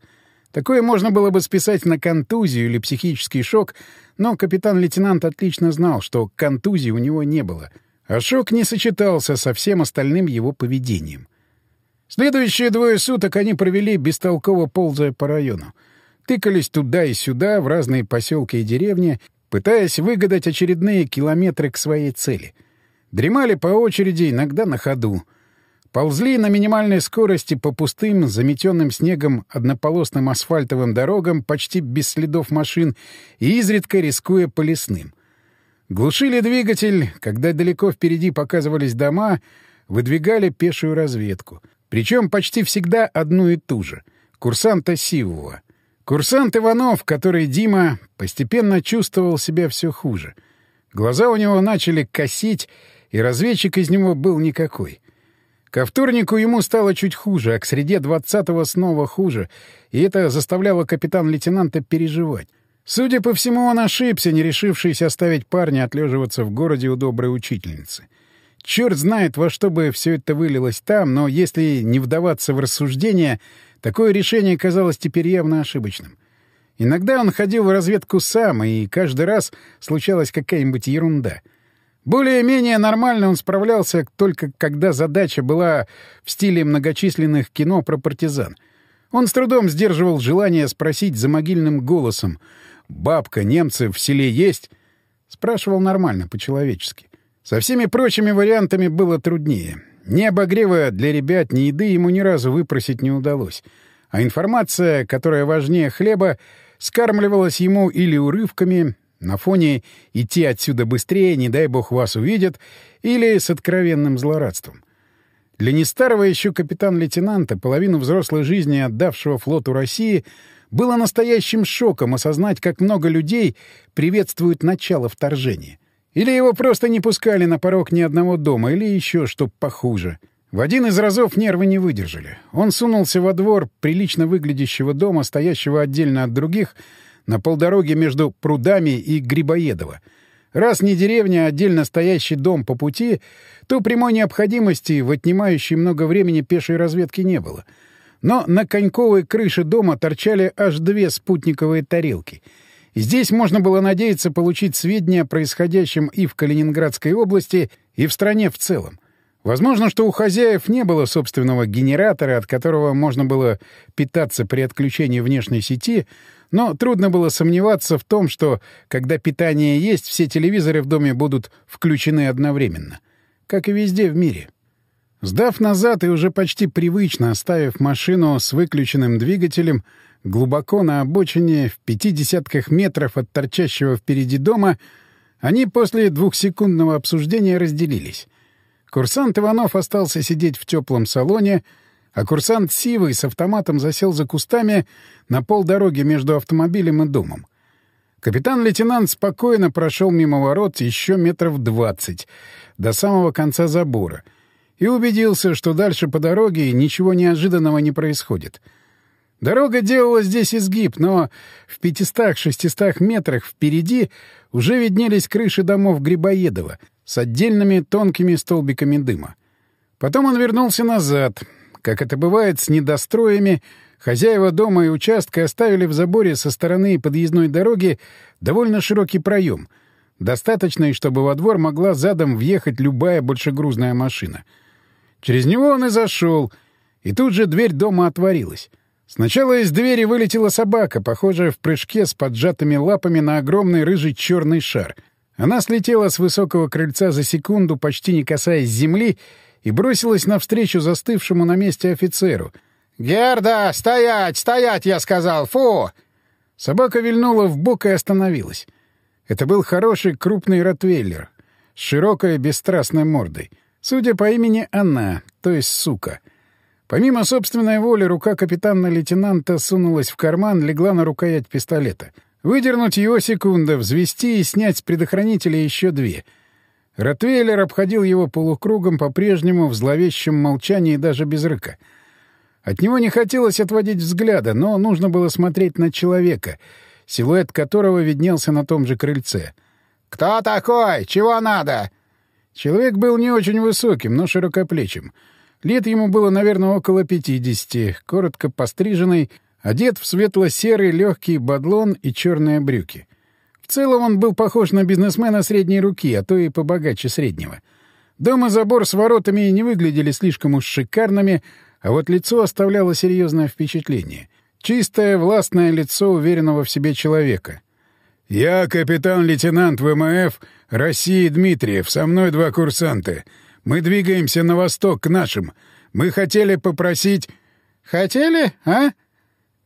Такое можно было бы списать на контузию или психический шок, но капитан-лейтенант отлично знал, что контузии у него не было, а шок не сочетался со всем остальным его поведением. Следующие двое суток они провели бестолково ползая по району. Тыкались туда и сюда, в разные поселки и деревни, пытаясь выгадать очередные километры к своей цели — Дремали по очереди, иногда на ходу. Ползли на минимальной скорости по пустым, заметенным снегом однополосным асфальтовым дорогам почти без следов машин и изредка рискуя по лесным. Глушили двигатель, когда далеко впереди показывались дома, выдвигали пешую разведку. Причем почти всегда одну и ту же — курсанта Сивова. Курсант Иванов, который Дима постепенно чувствовал себя все хуже. Глаза у него начали косить, и разведчик из него был никакой. Ко вторнику ему стало чуть хуже, а к среде двадцатого снова хуже, и это заставляло капитан-лейтенанта переживать. Судя по всему, он ошибся, не решившись оставить парня отлеживаться в городе у доброй учительницы. Черт знает, во что бы все это вылилось там, но если не вдаваться в рассуждения, такое решение казалось теперь явно ошибочным. Иногда он ходил в разведку сам, и каждый раз случалась какая-нибудь ерунда — более-менее нормально он справлялся только когда задача была в стиле многочисленных кино про партизан. Он с трудом сдерживал желание спросить за могильным голосом «Бабка, немцы в селе есть?» Спрашивал нормально, по-человечески. Со всеми прочими вариантами было труднее. Ни обогрева для ребят, ни еды ему ни разу выпросить не удалось. А информация, которая важнее хлеба, скармливалась ему или урывками, на фоне «идти отсюда быстрее, не дай бог вас увидят» или с откровенным злорадством. Для нестарого еще капитан-лейтенанта, половину взрослой жизни отдавшего флоту России, было настоящим шоком осознать, как много людей приветствуют начало вторжения. Или его просто не пускали на порог ни одного дома, или еще что похуже. В один из разов нервы не выдержали. Он сунулся во двор прилично выглядящего дома, стоящего отдельно от других, на полдороге между прудами и Грибоедово. Раз не деревня, а отдельно стоящий дом по пути, то прямой необходимости в отнимающей много времени пешей разведки не было. Но на коньковой крыше дома торчали аж две спутниковые тарелки. Здесь можно было надеяться получить сведения о происходящем и в Калининградской области, и в стране в целом. Возможно, что у хозяев не было собственного генератора, от которого можно было питаться при отключении внешней сети, но трудно было сомневаться в том, что, когда питание есть, все телевизоры в доме будут включены одновременно. Как и везде в мире. Сдав назад и уже почти привычно оставив машину с выключенным двигателем глубоко на обочине в пяти десятках метров от торчащего впереди дома, они после двухсекундного обсуждения разделились. Курсант Иванов остался сидеть в теплом салоне — а курсант Сивый с автоматом засел за кустами на полдороги между автомобилем и домом. Капитан-лейтенант спокойно прошел мимо ворот еще метров двадцать, до самого конца забора, и убедился, что дальше по дороге ничего неожиданного не происходит. Дорога делала здесь изгиб, но в пятистах-шестистах метрах впереди уже виднелись крыши домов Грибоедова с отдельными тонкими столбиками дыма. Потом он вернулся назад — как это бывает с недостроями, хозяева дома и участка оставили в заборе со стороны подъездной дороги довольно широкий проем, достаточный, чтобы во двор могла задом въехать любая большегрузная машина. Через него он и зашел, и тут же дверь дома отворилась. Сначала из двери вылетела собака, похожая в прыжке с поджатыми лапами на огромный рыжий черный шар. Она слетела с высокого крыльца за секунду, почти не касаясь земли, и бросилась навстречу застывшему на месте офицеру. «Герда, стоять, стоять, я сказал! Фу!» Собака вильнула в бок и остановилась. Это был хороший крупный ротвейлер с широкой бесстрастной мордой. Судя по имени она, то есть сука. Помимо собственной воли, рука капитана-лейтенанта сунулась в карман, легла на рукоять пистолета. Выдернуть его секунда, взвести и снять с предохранителя еще две. Ротвейлер обходил его полукругом по-прежнему в зловещем молчании даже без рыка. От него не хотелось отводить взгляда, но нужно было смотреть на человека, силуэт которого виднелся на том же крыльце. «Кто такой? Чего надо?» Человек был не очень высоким, но широкоплечим. Лет ему было, наверное, около пятидесяти, коротко постриженный, одет в светло-серый легкий бадлон и черные брюки. В целом он был похож на бизнесмена средней руки, а то и побогаче среднего. Дом и забор с воротами не выглядели слишком уж шикарными, а вот лицо оставляло серьезное впечатление. Чистое, властное лицо уверенного в себе человека. «Я капитан-лейтенант ВМФ России Дмитриев, со мной два курсанта. Мы двигаемся на восток к нашим. Мы хотели попросить...» «Хотели, а?»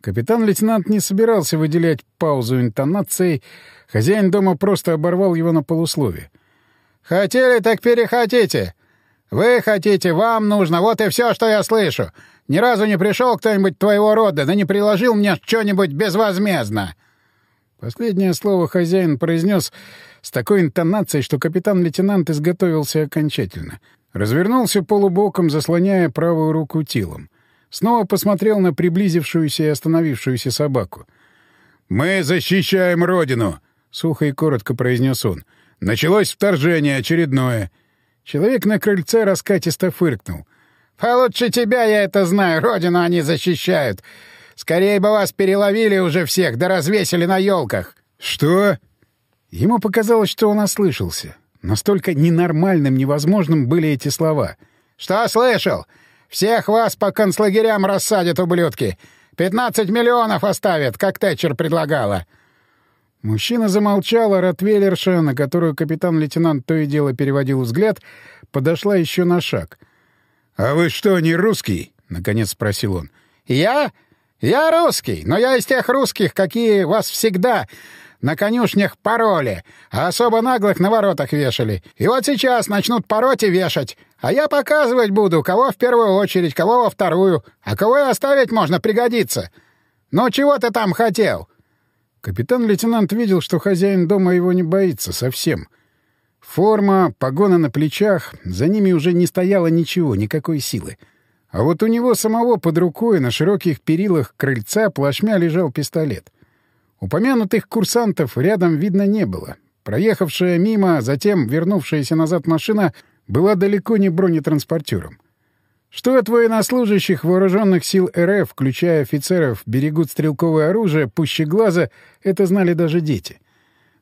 Капитан-лейтенант не собирался выделять паузу интонацией. Хозяин дома просто оборвал его на полуслове. «Хотели, так перехотите. Вы хотите, вам нужно, вот и все, что я слышу. Ни разу не пришел кто-нибудь твоего рода, да не приложил мне что-нибудь безвозмездно». Последнее слово хозяин произнес с такой интонацией, что капитан-лейтенант изготовился окончательно. Развернулся полубоком, заслоняя правую руку телом. Снова посмотрел на приблизившуюся и остановившуюся собаку. «Мы защищаем Родину!» — сухо и коротко произнес он. «Началось вторжение очередное!» Человек на крыльце раскатисто фыркнул. «Получше тебя я это знаю. Родину они защищают. Скорее бы вас переловили уже всех, да развесили на елках. Что? Ему показалось, что он ослышался. Настолько ненормальным, невозможным были эти слова. Что слышал? Всех вас по концлагерям рассадят, ублюдки. Пятнадцать миллионов оставят, как Тэтчер предлагала. Мужчина замолчал, а Ротвейлерша, на которую капитан-лейтенант то и дело переводил взгляд, подошла еще на шаг. — А вы что, не русский? — наконец спросил он. — Я? «Я русский, но я из тех русских, какие вас всегда на конюшнях пороли, а особо наглых на воротах вешали. И вот сейчас начнут пороть и вешать, а я показывать буду, кого в первую очередь, кого во вторую, а кого и оставить можно пригодиться. Ну чего ты там хотел?» Капитан-лейтенант видел, что хозяин дома его не боится совсем. Форма, погоны на плечах, за ними уже не стояло ничего, никакой силы. А вот у него самого под рукой на широких перилах крыльца плашмя лежал пистолет. Упомянутых курсантов рядом видно не было. Проехавшая мимо, затем вернувшаяся назад машина была далеко не бронетранспортером. Что от военнослужащих вооруженных сил РФ, включая офицеров, берегут стрелковое оружие, пуще глаза, это знали даже дети.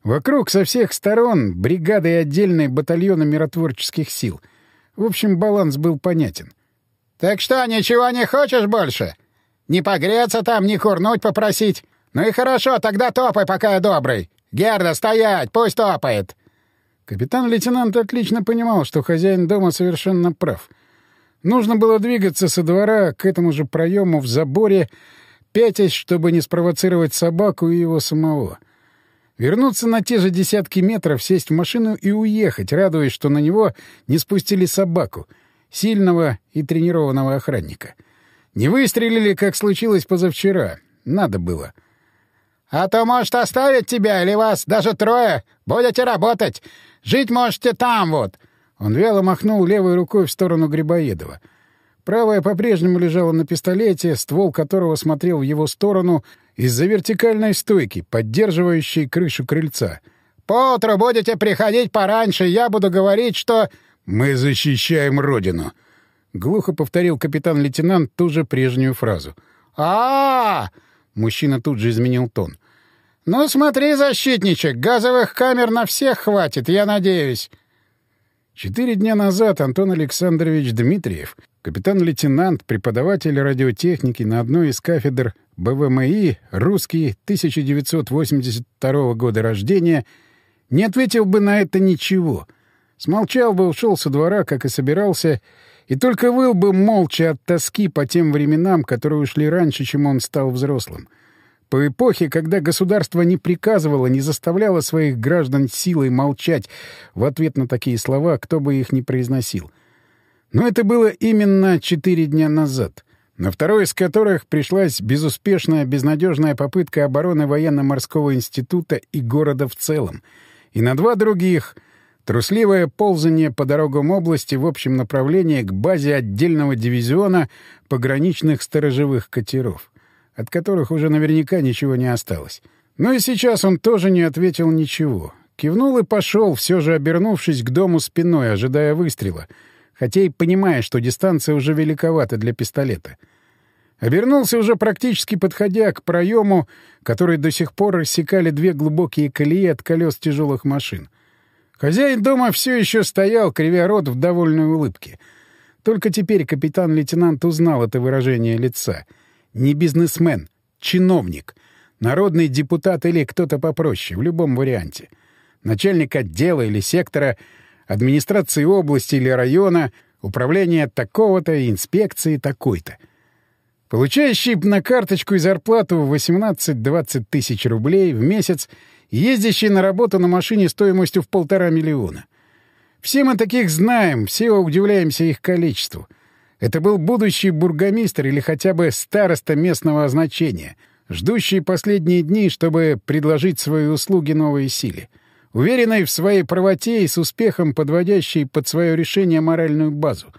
Вокруг со всех сторон бригады и отдельные батальоны миротворческих сил. В общем, баланс был понятен — «Так что, ничего не хочешь больше? Не погреться там, не курнуть попросить? Ну и хорошо, тогда топай, пока я добрый. Герда, стоять, пусть топает!» Капитан-лейтенант отлично понимал, что хозяин дома совершенно прав. Нужно было двигаться со двора к этому же проему в заборе, пятясь, чтобы не спровоцировать собаку и его самого. Вернуться на те же десятки метров, сесть в машину и уехать, радуясь, что на него не спустили собаку — сильного и тренированного охранника. Не выстрелили, как случилось позавчера. Надо было. «А то, может, оставить тебя или вас даже трое. Будете работать. Жить можете там вот». Он вяло махнул левой рукой в сторону Грибоедова. Правая по-прежнему лежала на пистолете, ствол которого смотрел в его сторону из-за вертикальной стойки, поддерживающей крышу крыльца. «Поутру будете приходить пораньше, я буду говорить, что...» «Мы защищаем Родину», — глухо повторил капитан-лейтенант ту же прежнюю фразу. а, -а, -а Мужчина тут же изменил тон. «Ну смотри, защитничек, газовых камер на всех хватит, я надеюсь». Четыре дня назад Антон Александрович Дмитриев, капитан-лейтенант, преподаватель радиотехники на одной из кафедр БВМИ, русский, 1982 года рождения, Не ответил бы на это ничего. Смолчал бы, ушел со двора, как и собирался, и только выл бы молча от тоски по тем временам, которые ушли раньше, чем он стал взрослым. По эпохе, когда государство не приказывало, не заставляло своих граждан силой молчать в ответ на такие слова, кто бы их ни произносил. Но это было именно четыре дня назад, на второй из которых пришлась безуспешная, безнадежная попытка обороны военно-морского института и города в целом, и на два других — трусливое ползание по дорогам области в общем направлении к базе отдельного дивизиона пограничных сторожевых катеров от которых уже наверняка ничего не осталось. Но и сейчас он тоже не ответил ничего. Кивнул и пошел, все же обернувшись к дому спиной, ожидая выстрела, хотя и понимая, что дистанция уже великовата для пистолета. Обернулся уже практически подходя к проему, который до сих пор рассекали две глубокие колеи от колес тяжелых машин. Хозяин дома все еще стоял, кривя рот в довольной улыбке. Только теперь капитан-лейтенант узнал это выражение лица — не бизнесмен, чиновник, народный депутат или кто-то попроще, в любом варианте. Начальник отдела или сектора, администрации области или района, управления такого-то, инспекции такой-то. Получающий на карточку и зарплату 18-20 тысяч рублей в месяц ездящий на работу на машине стоимостью в полтора миллиона. Все мы таких знаем, все удивляемся их количеству — это был будущий бургомистр или хотя бы староста местного значения, ждущий последние дни, чтобы предложить свои услуги новой силе. Уверенный в своей правоте и с успехом подводящий под свое решение моральную базу.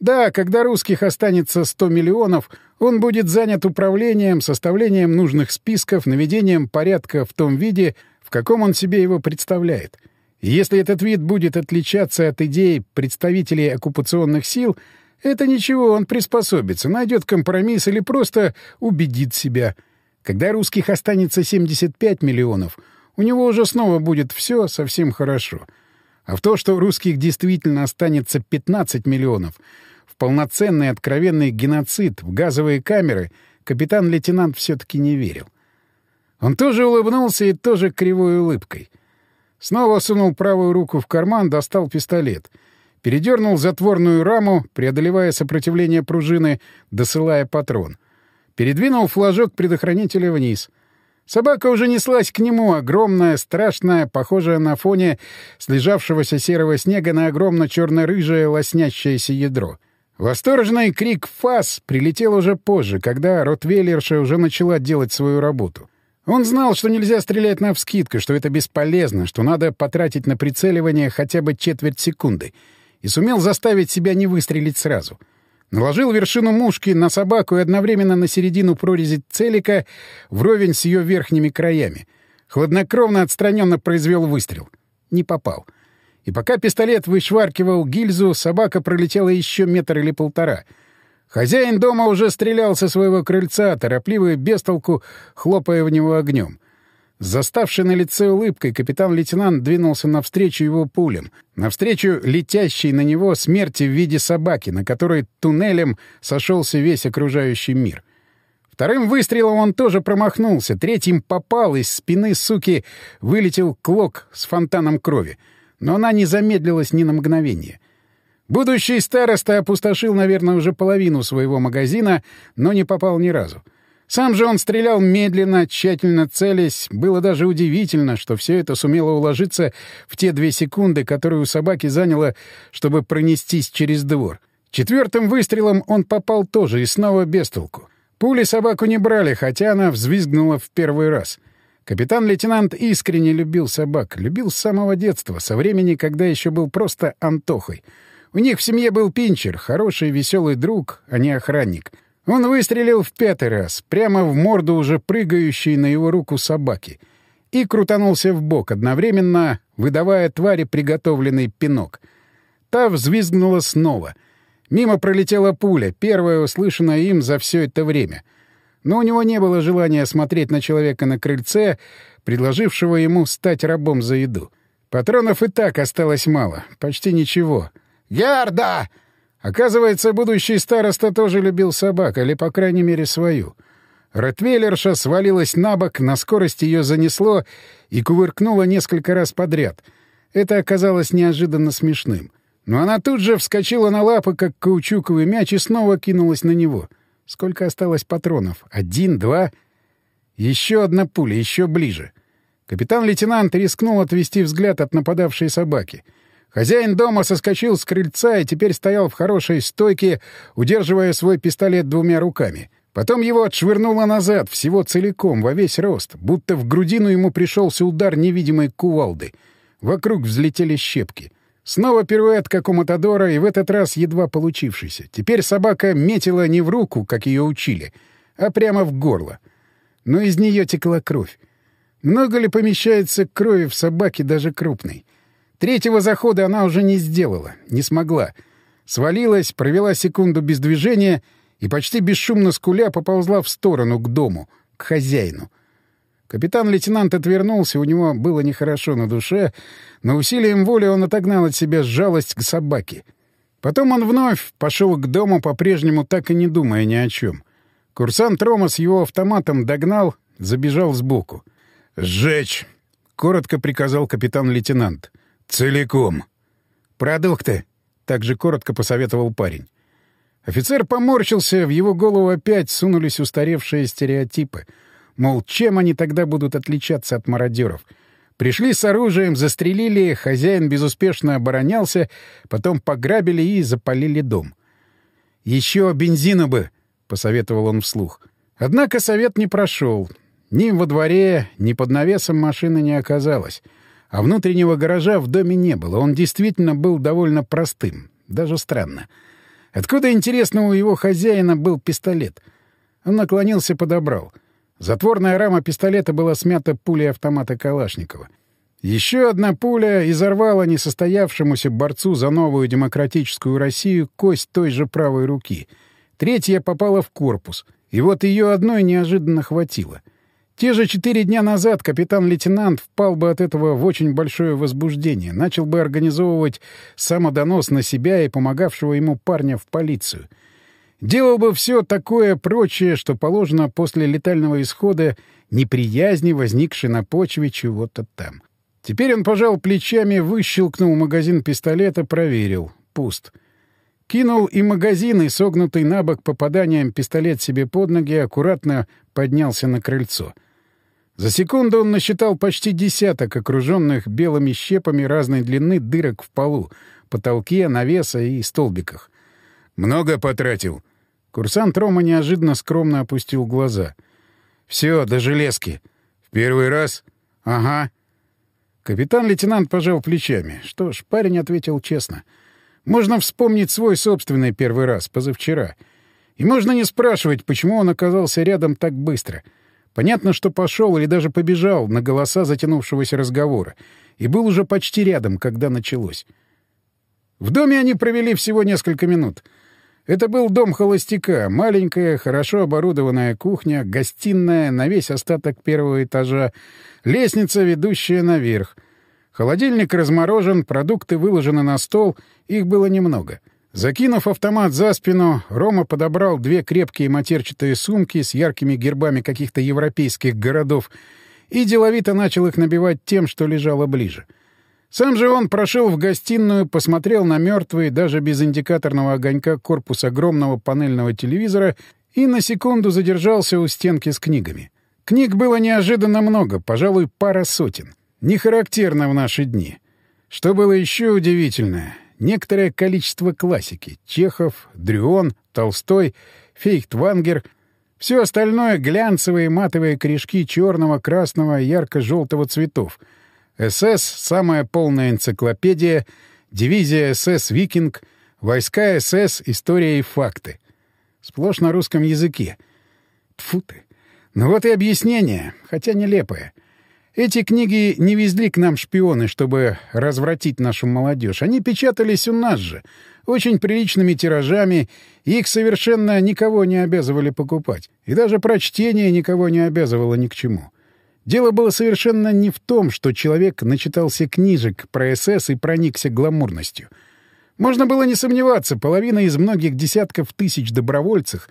Да, когда русских останется 100 миллионов, он будет занят управлением, составлением нужных списков, наведением порядка в том виде, в каком он себе его представляет. Если этот вид будет отличаться от идей представителей оккупационных сил — это ничего, он приспособится, найдет компромисс или просто убедит себя. Когда русских останется 75 миллионов, у него уже снова будет все совсем хорошо. А в то, что русских действительно останется 15 миллионов, полноценный откровенный геноцид, в газовые камеры, капитан-лейтенант все-таки не верил. Он тоже улыбнулся и тоже кривой улыбкой. Снова сунул правую руку в карман, достал пистолет — передернул затворную раму, преодолевая сопротивление пружины, досылая патрон. Передвинул флажок предохранителя вниз. Собака уже неслась к нему, огромная, страшная, похожая на фоне слежавшегося серого снега на огромно-черно-рыжее лоснящееся ядро. Восторженный крик «Фас!» прилетел уже позже, когда Ротвейлерша уже начала делать свою работу. Он знал, что нельзя стрелять навскидку, что это бесполезно, что надо потратить на прицеливание хотя бы четверть секунды — и сумел заставить себя не выстрелить сразу. Наложил вершину мушки на собаку и одновременно на середину прорези целика вровень с ее верхними краями. Хладнокровно отстраненно произвел выстрел. Не попал. И пока пистолет вышваркивал гильзу, собака пролетела еще метр или полтора. Хозяин дома уже стрелял со своего крыльца, торопливо и бестолку, хлопая в него огнем. Заставший на лице улыбкой, капитан-лейтенант двинулся навстречу его пулям, навстречу летящей на него смерти в виде собаки, на которой туннелем сошелся весь окружающий мир. Вторым выстрелом он тоже промахнулся, третьим попал, из спины суки вылетел клок с фонтаном крови, но она не замедлилась ни на мгновение. Будущий староста опустошил, наверное, уже половину своего магазина, но не попал ни разу. Сам же он стрелял медленно, тщательно целясь. Было даже удивительно, что все это сумело уложиться в те две секунды, которые у собаки заняло, чтобы пронестись через двор. Четвертым выстрелом он попал тоже и снова без толку. Пули собаку не брали, хотя она взвизгнула в первый раз. Капитан-лейтенант искренне любил собак, любил с самого детства, со времени, когда еще был просто Антохой. У них в семье был пинчер, хороший веселый друг, а не охранник — он выстрелил в пятый раз, прямо в морду уже прыгающей на его руку собаки, и крутанулся в бок, одновременно выдавая твари приготовленный пинок. Та взвизгнула снова. Мимо пролетела пуля, первая услышанная им за все это время. Но у него не было желания смотреть на человека на крыльце, предложившего ему стать рабом за еду. Патронов и так осталось мало, почти ничего. «Ярда!» Оказывается, будущий староста тоже любил собак, или, по крайней мере, свою. Ротвейлерша свалилась на бок, на скорость ее занесло и кувыркнула несколько раз подряд. Это оказалось неожиданно смешным. Но она тут же вскочила на лапы, как каучуковый мяч, и снова кинулась на него. Сколько осталось патронов? Один, два... Еще одна пуля, еще ближе. Капитан-лейтенант рискнул отвести взгляд от нападавшей собаки. Хозяин дома соскочил с крыльца и теперь стоял в хорошей стойке, удерживая свой пистолет двумя руками. Потом его отшвырнуло назад, всего целиком, во весь рост, будто в грудину ему пришелся удар невидимой кувалды. Вокруг взлетели щепки. Снова пируэт, как у Матадора, и в этот раз едва получившийся. Теперь собака метила не в руку, как ее учили, а прямо в горло. Но из нее текла кровь. Много ли помещается крови в собаке, даже крупной? Третьего захода она уже не сделала, не смогла. Свалилась, провела секунду без движения — и почти бесшумно скуля поползла в сторону, к дому, к хозяину. Капитан-лейтенант отвернулся, у него было нехорошо на душе, но усилием воли он отогнал от себя жалость к собаке. Потом он вновь пошел к дому, по-прежнему так и не думая ни о чем. Курсант Рома с его автоматом догнал, забежал сбоку. «Сжечь!» — коротко приказал капитан-лейтенант. «Целиком!» «Продукты!» — также коротко посоветовал парень. Офицер поморщился, в его голову опять сунулись устаревшие стереотипы. Мол, чем они тогда будут отличаться от мародеров? Пришли с оружием, застрелили, хозяин безуспешно оборонялся, потом пограбили и запалили дом. «Еще бензина бы!» — посоветовал он вслух. Однако совет не прошел. Ни во дворе, ни под навесом машины не оказалось. А внутреннего гаража в доме не было. Он действительно был довольно простым. Даже странно. — Откуда, интересно, у его хозяина был пистолет? Он наклонился, подобрал. Затворная рама пистолета была смята пулей автомата Калашникова. Еще одна пуля изорвала несостоявшемуся борцу за новую демократическую Россию кость той же правой руки. Третья попала в корпус, и вот ее одной неожиданно хватило. Те же четыре дня назад капитан-лейтенант впал бы от этого в очень большое возбуждение, начал бы организовывать самодонос на себя и помогавшего ему парня в полицию. Делал бы все такое прочее, что положено после летального исхода неприязни, возникшей на почве чего-то там. Теперь он пожал плечами, выщелкнул магазин пистолета, проверил. Пуст. Кинул и магазин, и согнутый на бок попаданием пистолет себе под ноги, аккуратно поднялся на крыльцо — за секунду он насчитал почти десяток окруженных белыми щепами разной длины дырок в полу, потолке, навеса и столбиках. «Много потратил?» Курсант Рома неожиданно скромно опустил глаза. «Все, до железки. В первый раз?» «Ага». Капитан-лейтенант пожал плечами. Что ж, парень ответил честно. «Можно вспомнить свой собственный первый раз, позавчера. И можно не спрашивать, почему он оказался рядом так быстро». Понятно, что пошел или даже побежал на голоса затянувшегося разговора и был уже почти рядом, когда началось. В доме они провели всего несколько минут. Это был дом холостяка, маленькая, хорошо оборудованная кухня, гостиная на весь остаток первого этажа, лестница, ведущая наверх. Холодильник разморожен, продукты выложены на стол, их было немного — Закинув автомат за спину, Рома подобрал две крепкие матерчатые сумки с яркими гербами каких-то европейских городов и деловито начал их набивать тем, что лежало ближе. Сам же он прошел в гостиную, посмотрел на мертвый, даже без индикаторного огонька, корпус огромного панельного телевизора и на секунду задержался у стенки с книгами. Книг было неожиданно много, пожалуй, пара сотен. Не характерно в наши дни. Что было еще удивительное, некоторое количество классики — Чехов, Дрюон, Толстой, Фейхтвангер — все остальное — глянцевые матовые корешки черного, красного, ярко-желтого цветов. СС — самая полная энциклопедия, дивизия СС «Викинг», войска СС «История и факты». Сплошь на русском языке. Тфу ты. Ну вот и объяснение, хотя нелепое. Эти книги не везли к нам шпионы, чтобы развратить нашу молодежь. Они печатались у нас же, очень приличными тиражами, их совершенно никого не обязывали покупать. И даже прочтение никого не обязывало ни к чему. Дело было совершенно не в том, что человек начитался книжек про СС и проникся гламурностью. Можно было не сомневаться, половина из многих десятков тысяч добровольцев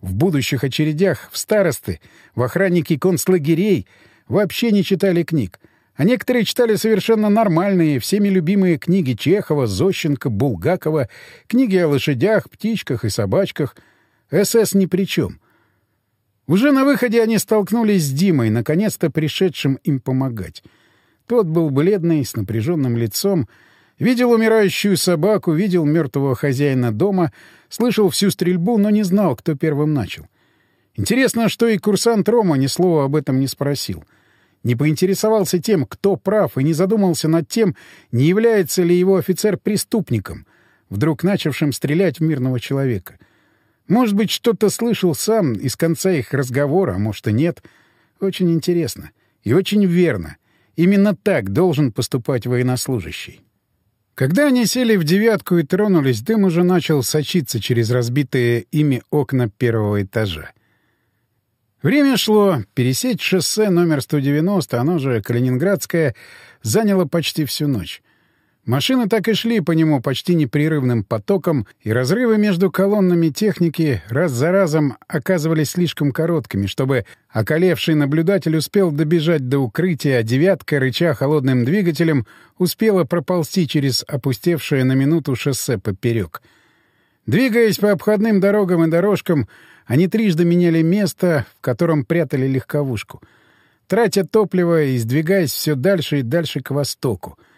в будущих очередях, в старосты, в охранники концлагерей, вообще не читали книг. А некоторые читали совершенно нормальные, всеми любимые книги Чехова, Зощенко, Булгакова, книги о лошадях, птичках и собачках. СС ни при чем. Уже на выходе они столкнулись с Димой, наконец-то пришедшим им помогать. Тот был бледный, с напряженным лицом, видел умирающую собаку, видел мертвого хозяина дома, слышал всю стрельбу, но не знал, кто первым начал. Интересно, что и курсант Рома ни слова об этом не спросил. Не поинтересовался тем, кто прав, и не задумался над тем, не является ли его офицер преступником, вдруг начавшим стрелять в мирного человека. Может быть, что-то слышал сам из конца их разговора, а может и нет. Очень интересно. И очень верно. Именно так должен поступать военнослужащий. Когда они сели в девятку и тронулись, дым уже начал сочиться через разбитые ими окна первого этажа. Время шло. Пересечь шоссе номер 190, оно же Калининградское, заняло почти всю ночь. Машины так и шли по нему почти непрерывным потоком, и разрывы между колоннами техники раз за разом оказывались слишком короткими, чтобы околевший наблюдатель успел добежать до укрытия, а «девятка», рыча холодным двигателем, успела проползти через опустевшее на минуту шоссе поперек. Двигаясь по обходным дорогам и дорожкам, они трижды меняли место, в котором прятали легковушку, тратя топливо и сдвигаясь все дальше и дальше к востоку —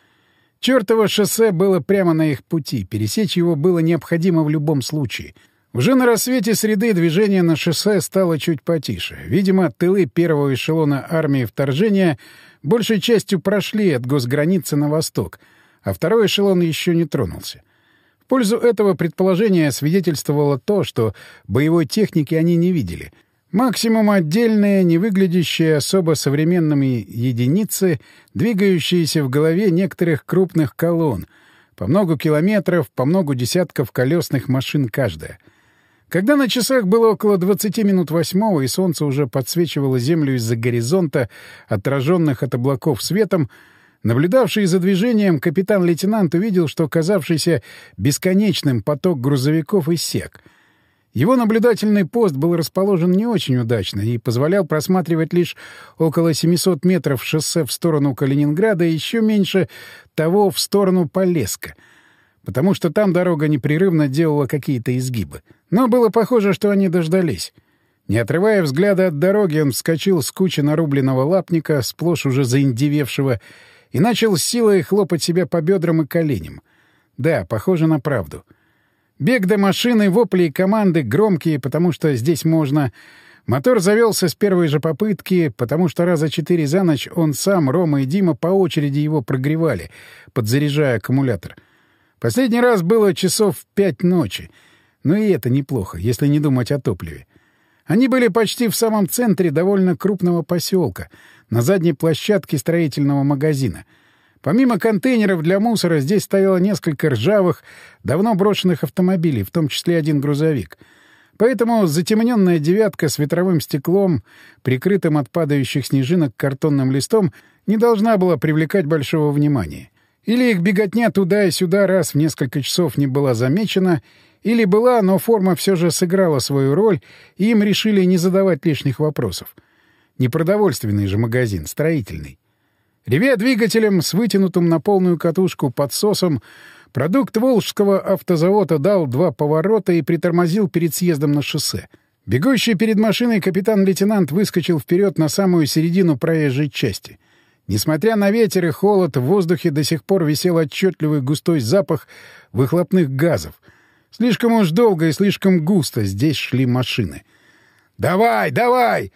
Чёртово шоссе было прямо на их пути, пересечь его было необходимо в любом случае. Уже на рассвете среды движение на шоссе стало чуть потише. Видимо, тылы первого эшелона армии вторжения большей частью прошли от госграницы на восток, а второй эшелон еще не тронулся. В пользу этого предположения свидетельствовало то, что боевой техники они не видели — Максимум отдельные, не выглядящие особо современными единицы, двигающиеся в голове некоторых крупных колонн, по много километров, по много десятков колесных машин каждая. Когда на часах было около 20 минут восьмого и солнце уже подсвечивало землю из-за горизонта, отраженных от облаков светом, наблюдавший за движением капитан-лейтенант увидел, что казавшийся бесконечным поток грузовиков иссек — его наблюдательный пост был расположен не очень удачно и позволял просматривать лишь около 700 метров шоссе в сторону Калининграда и еще меньше того в сторону Полеска, потому что там дорога непрерывно делала какие-то изгибы. Но было похоже, что они дождались. Не отрывая взгляда от дороги, он вскочил с кучи нарубленного лапника, сплошь уже заиндевевшего, и начал с силой хлопать себя по бедрам и коленям. Да, похоже на правду — Бег до машины, вопли и команды громкие, потому что здесь можно. Мотор завелся с первой же попытки, потому что раза четыре за ночь он сам, Рома и Дима по очереди его прогревали, подзаряжая аккумулятор. Последний раз было часов в пять ночи. Но и это неплохо, если не думать о топливе. Они были почти в самом центре довольно крупного поселка, на задней площадке строительного магазина — Помимо контейнеров для мусора здесь стояло несколько ржавых, давно брошенных автомобилей, в том числе один грузовик. Поэтому затемненная «девятка» с ветровым стеклом, прикрытым от падающих снежинок картонным листом, не должна была привлекать большого внимания. Или их беготня туда и сюда раз в несколько часов не была замечена, или была, но форма все же сыграла свою роль, и им решили не задавать лишних вопросов. Непродовольственный же магазин, строительный. Ревя двигателем с вытянутым на полную катушку подсосом, продукт Волжского автозавода дал два поворота и притормозил перед съездом на шоссе. Бегущий перед машиной капитан-лейтенант выскочил вперед на самую середину проезжей части. Несмотря на ветер и холод, в воздухе до сих пор висел отчетливый густой запах выхлопных газов. Слишком уж долго и слишком густо здесь шли машины. «Давай, давай!»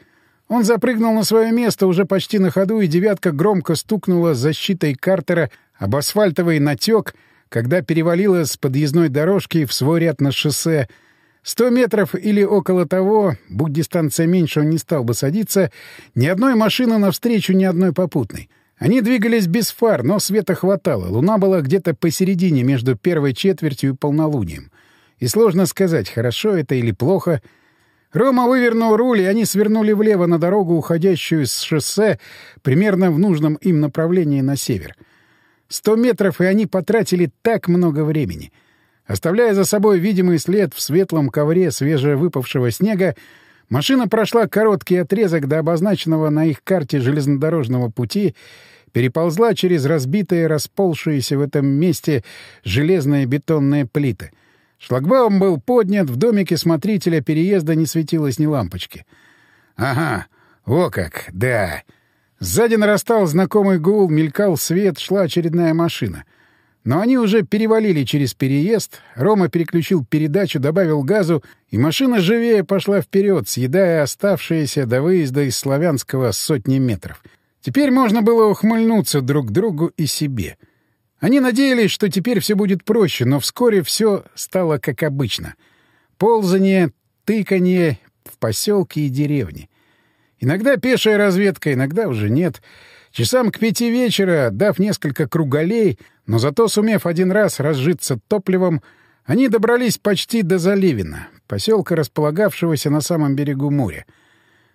Он запрыгнул на свое место уже почти на ходу, и «девятка» громко стукнула защитой Картера об асфальтовый натек, когда перевалила с подъездной дорожки в свой ряд на шоссе. Сто метров или около того, будь дистанция меньше, он не стал бы садиться, ни одной машины навстречу, ни одной попутной. Они двигались без фар, но света хватало. Луна была где-то посередине между первой четвертью и полнолунием. И сложно сказать, хорошо это или плохо — Рома вывернул руль, и они свернули влево на дорогу, уходящую с шоссе, примерно в нужном им направлении на север. Сто метров, и они потратили так много времени. Оставляя за собой видимый след в светлом ковре свежевыпавшего снега, машина прошла короткий отрезок до обозначенного на их карте железнодорожного пути, переползла через разбитые, расползшиеся в этом месте железные бетонные плиты. Шлагбаум был поднят, в домике смотрителя переезда не светилось ни лампочки. «Ага, о как, да!» Сзади нарастал знакомый гул, мелькал свет, шла очередная машина. Но они уже перевалили через переезд, Рома переключил передачу, добавил газу, и машина живее пошла вперед, съедая оставшиеся до выезда из Славянского сотни метров. Теперь можно было ухмыльнуться друг другу и себе. Они надеялись, что теперь все будет проще, но вскоре все стало как обычно. Ползание, тыканье в поселке и деревне. Иногда пешая разведка, иногда уже нет. Часам к пяти вечера, дав несколько круголей, но зато сумев один раз разжиться топливом, они добрались почти до Заливина, поселка, располагавшегося на самом берегу моря.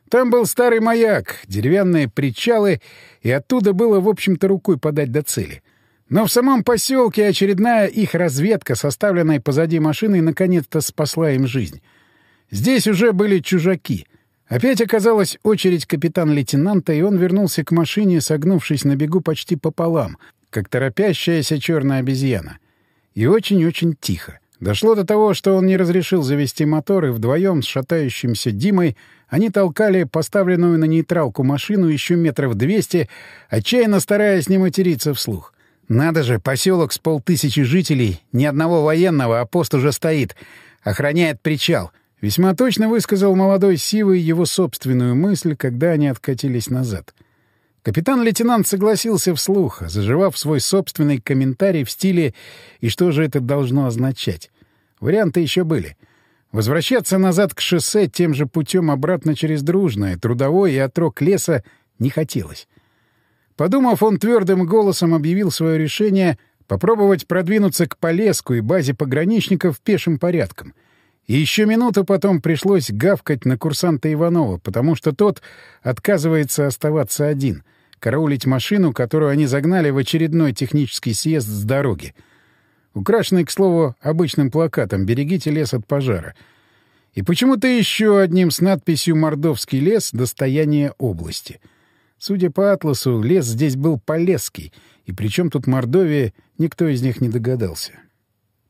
Там был старый маяк, деревянные причалы, и оттуда было, в общем-то, рукой подать до цели. Но в самом поселке очередная их разведка, составленная позади машины, наконец-то спасла им жизнь. Здесь уже были чужаки — Опять оказалась очередь капитан-лейтенанта, и он вернулся к машине, согнувшись на бегу почти пополам, как торопящаяся черная обезьяна. И очень-очень тихо. Дошло до того, что он не разрешил завести мотор, и вдвоем с шатающимся Димой они толкали поставленную на нейтралку машину еще метров двести, отчаянно стараясь не материться вслух. «Надо же, поселок с полтысячи жителей, ни одного военного, а пост уже стоит. Охраняет причал». Весьма точно высказал молодой Сивый его собственную мысль, когда они откатились назад. Капитан-лейтенант согласился вслух, заживав свой собственный комментарий в стиле «И что же это должно означать?». Варианты еще были. Возвращаться назад к шоссе тем же путем обратно через Дружное, Трудовой и отрок леса не хотелось. Подумав, он твердым голосом объявил свое решение попробовать продвинуться к Полеску и базе пограничников пешим порядком — и еще минуту потом пришлось гавкать на курсанта Иванова, потому что тот отказывается оставаться один, караулить машину, которую они загнали в очередной технический съезд с дороги. Украшенный, к слову, обычным плакатом «Берегите лес от пожара». И почему-то еще одним с надписью «Мордовский лес. Достояние области». Судя по атласу, лес здесь был полесский, и причем тут Мордовия, никто из них не догадался.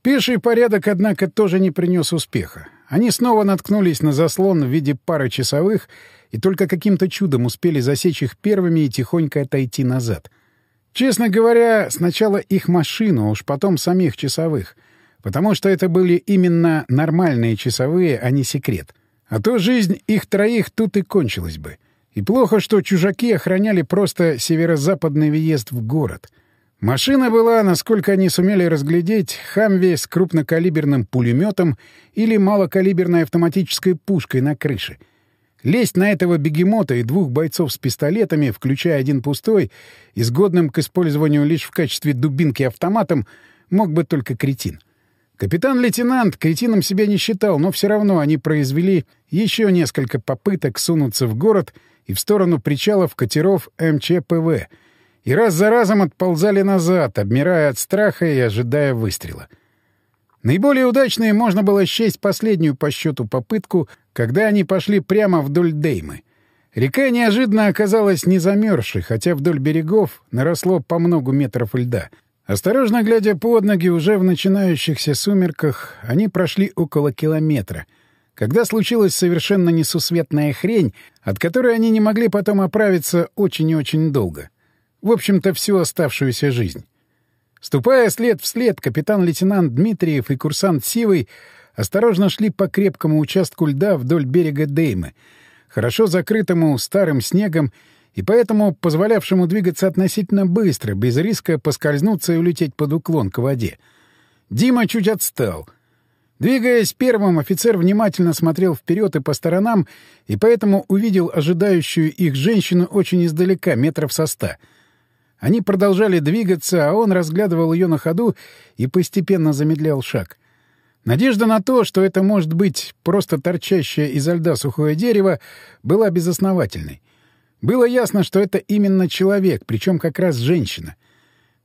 Пеший порядок, однако, тоже не принес успеха. Они снова наткнулись на заслон в виде пары часовых и только каким-то чудом успели засечь их первыми и тихонько отойти назад. Честно говоря, сначала их машину, а уж потом самих часовых. Потому что это были именно нормальные часовые, а не секрет. А то жизнь их троих тут и кончилась бы. И плохо, что чужаки охраняли просто северо-западный въезд в город — Машина была, насколько они сумели разглядеть, «Хамви» с крупнокалиберным пулеметом или малокалиберной автоматической пушкой на крыше. Лезть на этого бегемота и двух бойцов с пистолетами, включая один пустой, изгодным к использованию лишь в качестве дубинки автоматом, мог бы только кретин. Капитан-лейтенант кретином себя не считал, но все равно они произвели еще несколько попыток сунуться в город и в сторону причалов катеров МЧПВ — и раз за разом отползали назад, обмирая от страха и ожидая выстрела. Наиболее удачной можно было счесть последнюю по счету попытку, когда они пошли прямо вдоль Деймы. Река неожиданно оказалась не замерзшей, хотя вдоль берегов наросло по многу метров льда. Осторожно глядя под ноги, уже в начинающихся сумерках, они прошли около километра, когда случилась совершенно несусветная хрень, от которой они не могли потом оправиться очень и очень долго в общем-то, всю оставшуюся жизнь. Ступая след в след, капитан-лейтенант Дмитриев и курсант Сивый осторожно шли по крепкому участку льда вдоль берега Деймы, хорошо закрытому старым снегом и поэтому позволявшему двигаться относительно быстро, без риска поскользнуться и улететь под уклон к воде. Дима чуть отстал. Двигаясь первым, офицер внимательно смотрел вперед и по сторонам, и поэтому увидел ожидающую их женщину очень издалека, метров со ста — они продолжали двигаться, а он разглядывал ее на ходу и постепенно замедлял шаг. Надежда на то, что это может быть просто торчащее изо льда сухое дерево, была безосновательной. Было ясно, что это именно человек, причем как раз женщина.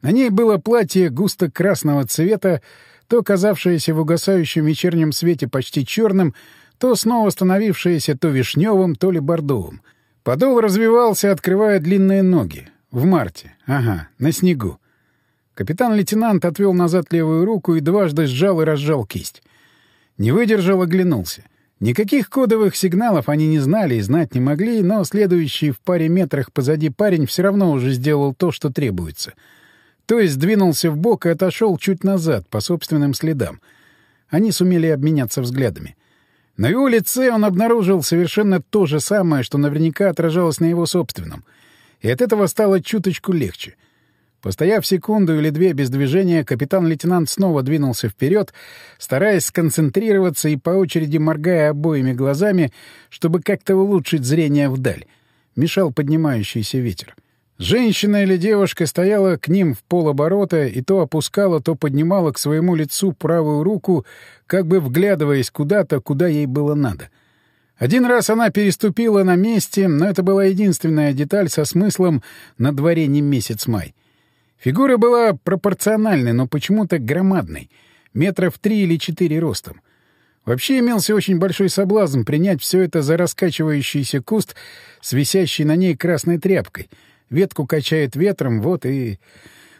На ней было платье густо красного цвета, то казавшееся в угасающем вечернем свете почти черным, то снова становившееся то вишневым, то ли бордовым. Подол развивался, открывая длинные ноги. В марте. Ага, на снегу. Капитан-лейтенант отвел назад левую руку и дважды сжал и разжал кисть. Не выдержал, оглянулся. Никаких кодовых сигналов они не знали и знать не могли, но следующий в паре метрах позади парень все равно уже сделал то, что требуется. То есть двинулся в бок и отошел чуть назад, по собственным следам. Они сумели обменяться взглядами. На его лице он обнаружил совершенно то же самое, что наверняка отражалось на его собственном. И от этого стало чуточку легче — Постояв секунду или две без движения, капитан-лейтенант снова двинулся вперед, стараясь сконцентрироваться и по очереди моргая обоими глазами, чтобы как-то улучшить зрение вдаль. Мешал поднимающийся ветер. Женщина или девушка стояла к ним в полоборота и то опускала, то поднимала к своему лицу правую руку, как бы вглядываясь куда-то, куда ей было надо. Один раз она переступила на месте, но это была единственная деталь со смыслом «на дворе не месяц май». Фигура была пропорциональной, но почему-то громадной, метров три или четыре ростом. Вообще имелся очень большой соблазн принять все это за раскачивающийся куст с висящей на ней красной тряпкой. Ветку качает ветром, вот и...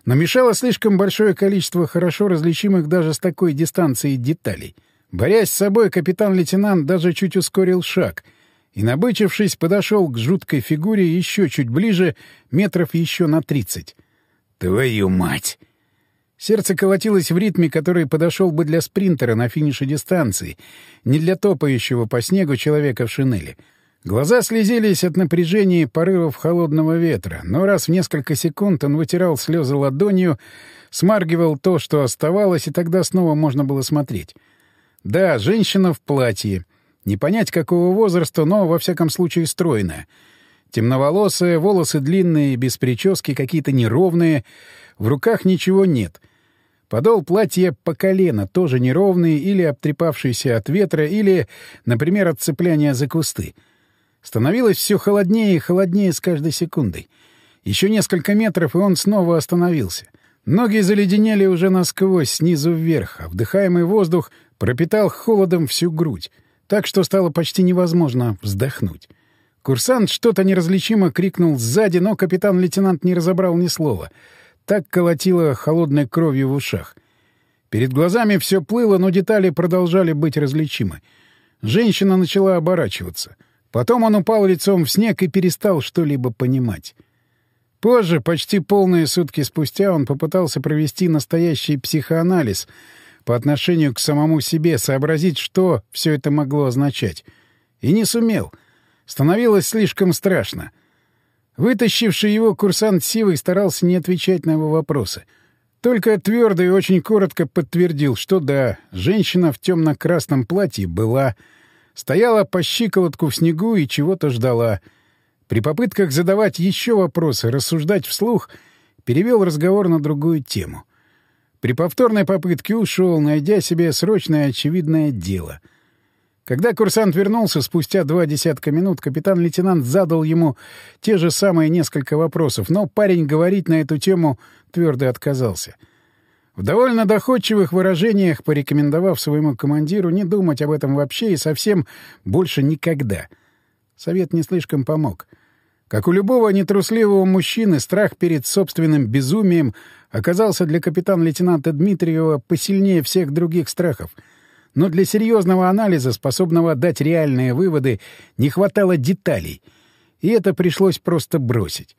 Но мешало слишком большое количество хорошо различимых даже с такой дистанции деталей. Борясь с собой, капитан-лейтенант даже чуть ускорил шаг и, набычившись, подошел к жуткой фигуре еще чуть ближе, метров еще на тридцать. Твою мать! Сердце колотилось в ритме, который подошел бы для спринтера на финише дистанции, не для топающего по снегу человека в шинели. Глаза слезились от напряжения и порывов холодного ветра, но раз в несколько секунд он вытирал слезы ладонью, смаргивал то, что оставалось, и тогда снова можно было смотреть. Да, женщина в платье. Не понять, какого возраста, но, во всяком случае, стройная — Темноволосая, волосы длинные, без прически, какие-то неровные. В руках ничего нет. Подол платья по колено, тоже неровный, или обтрепавшийся от ветра, или, например, от цепляния за кусты. Становилось все холоднее и холоднее с каждой секундой. Еще несколько метров, и он снова остановился. Ноги заледенели уже насквозь, снизу вверх, а вдыхаемый воздух пропитал холодом всю грудь, так что стало почти невозможно вздохнуть. Курсант что-то неразличимо крикнул сзади, но капитан-лейтенант не разобрал ни слова. Так колотило холодной кровью в ушах. Перед глазами все плыло, но детали продолжали быть различимы. Женщина начала оборачиваться. Потом он упал лицом в снег и перестал что-либо понимать. Позже, почти полные сутки спустя, он попытался провести настоящий психоанализ по отношению к самому себе, сообразить, что все это могло означать. И не сумел — Становилось слишком страшно. Вытащивший его курсант Сивый старался не отвечать на его вопросы. Только твердо и очень коротко подтвердил, что да, женщина в темно-красном платье была. Стояла по щиколотку в снегу и чего-то ждала. При попытках задавать еще вопросы, рассуждать вслух, перевел разговор на другую тему. При повторной попытке ушел, найдя себе срочное очевидное дело — когда курсант вернулся спустя два десятка минут, капитан-лейтенант задал ему те же самые несколько вопросов, но парень говорить на эту тему твердо отказался. В довольно доходчивых выражениях, порекомендовав своему командиру не думать об этом вообще и совсем больше никогда. Совет не слишком помог. Как у любого нетрусливого мужчины, страх перед собственным безумием оказался для капитана-лейтенанта Дмитриева посильнее всех других страхов — но для серьезного анализа, способного дать реальные выводы, не хватало деталей, и это пришлось просто бросить.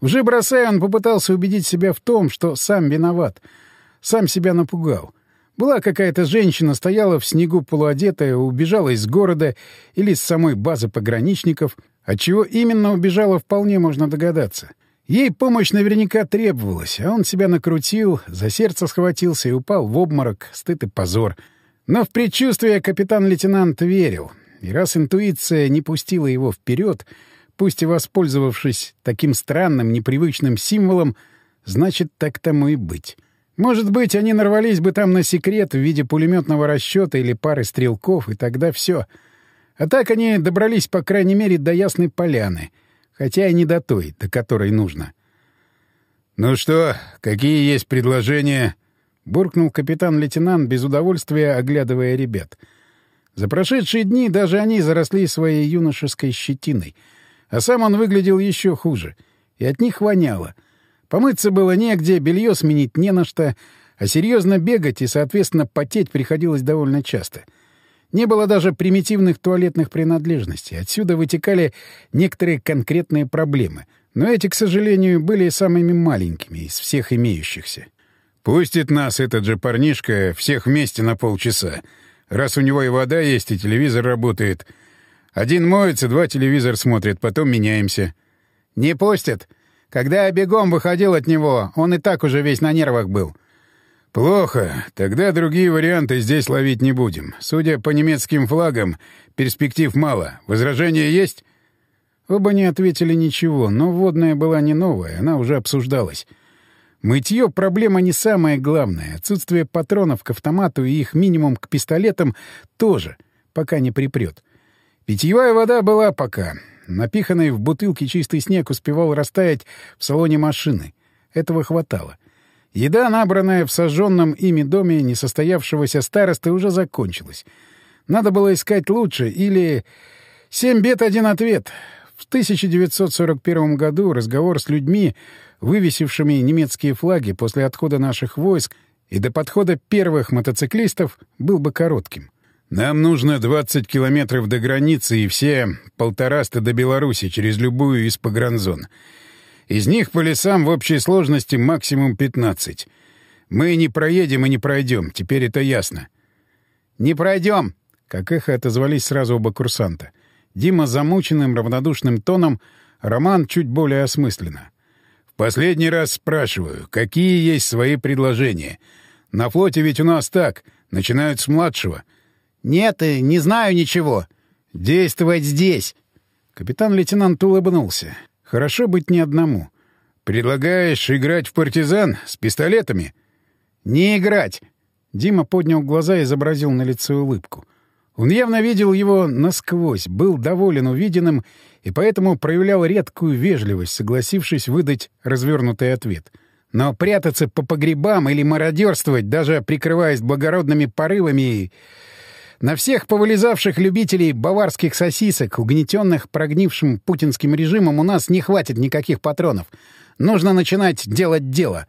Уже бросая, он попытался убедить себя в том, что сам виноват, сам себя напугал. Была какая-то женщина, стояла в снегу полуодетая, убежала из города или с самой базы пограничников. От чего именно убежала, вполне можно догадаться. Ей помощь наверняка требовалась, а он себя накрутил, за сердце схватился и упал в обморок, стыд и позор — но в предчувствие капитан-лейтенант верил, и раз интуиция не пустила его вперед, пусть и воспользовавшись таким странным, непривычным символом, значит, так тому и быть. Может быть, они нарвались бы там на секрет в виде пулеметного расчета или пары стрелков, и тогда все. А так они добрались, по крайней мере, до Ясной Поляны, хотя и не до той, до которой нужно. «Ну что, какие есть предложения?» — буркнул капитан-лейтенант, без удовольствия оглядывая ребят. За прошедшие дни даже они заросли своей юношеской щетиной. А сам он выглядел еще хуже. И от них воняло. Помыться было негде, белье сменить не на что, а серьезно бегать и, соответственно, потеть приходилось довольно часто. Не было даже примитивных туалетных принадлежностей. Отсюда вытекали некоторые конкретные проблемы. Но эти, к сожалению, были самыми маленькими из всех имеющихся. «Пустит нас этот же парнишка всех вместе на полчаса. Раз у него и вода есть, и телевизор работает. Один моется, два телевизор смотрит, потом меняемся». «Не пустит. Когда я бегом выходил от него, он и так уже весь на нервах был». «Плохо. Тогда другие варианты здесь ловить не будем. Судя по немецким флагам, перспектив мало. Возражения есть?» Оба не ответили ничего, но водная была не новая, она уже обсуждалась. Мытье — проблема не самая главная. Отсутствие патронов к автомату и их минимум к пистолетам тоже, пока не припрет. Питьевая вода была пока. Напиханный в бутылки чистый снег успевал растаять в салоне машины. Этого хватало. Еда, набранная в сожженном ими доме несостоявшегося старосты, уже закончилась. Надо было искать лучше или... Семь бед — один ответ. В 1941 году разговор с людьми вывесившими немецкие флаги после отхода наших войск и до подхода первых мотоциклистов, был бы коротким. «Нам нужно 20 километров до границы и все полтораста до Беларуси через любую из погранзон. Из них по лесам в общей сложности максимум 15. Мы не проедем и не пройдем, теперь это ясно». «Не пройдем!» — как эхо отозвались сразу оба курсанта. Дима замученным, равнодушным тоном, Роман чуть более осмысленно. Последний раз спрашиваю, какие есть свои предложения? На флоте ведь у нас так, начинают с младшего. Нет, и не знаю ничего. Действовать здесь. Капитан-лейтенант улыбнулся. Хорошо быть не одному. Предлагаешь играть в партизан с пистолетами? Не играть. Дима поднял глаза и изобразил на лице улыбку. Он явно видел его насквозь, был доволен увиденным и поэтому проявлял редкую вежливость, согласившись выдать развернутый ответ. Но прятаться по погребам или мародерствовать, даже прикрываясь благородными порывами... На всех повылезавших любителей баварских сосисок, угнетенных прогнившим путинским режимом, у нас не хватит никаких патронов. Нужно начинать делать дело.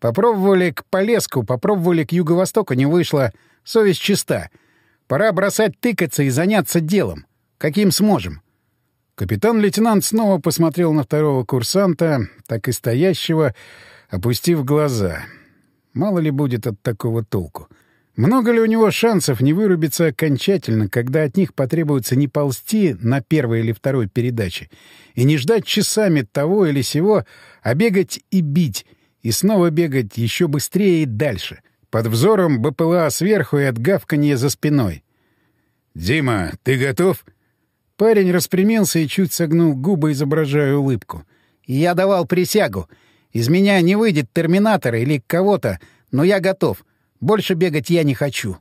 Попробовали к Полеску, попробовали к юго-востоку, не вышло. Совесть чиста. Пора бросать тыкаться и заняться делом. Каким сможем. Капитан-лейтенант снова посмотрел на второго курсанта, так и стоящего, опустив глаза. Мало ли будет от такого толку. Много ли у него шансов не вырубиться окончательно, когда от них потребуется не ползти на первой или второй передаче, и не ждать часами того или сего, а бегать и бить, и снова бегать еще быстрее и дальше, под взором БПЛА сверху и от гавканья за спиной. «Дима, ты готов?» Парень распрямился и чуть согнул губы, изображая улыбку. «Я давал присягу. Из меня не выйдет терминатор или кого-то, но я готов. Больше бегать я не хочу».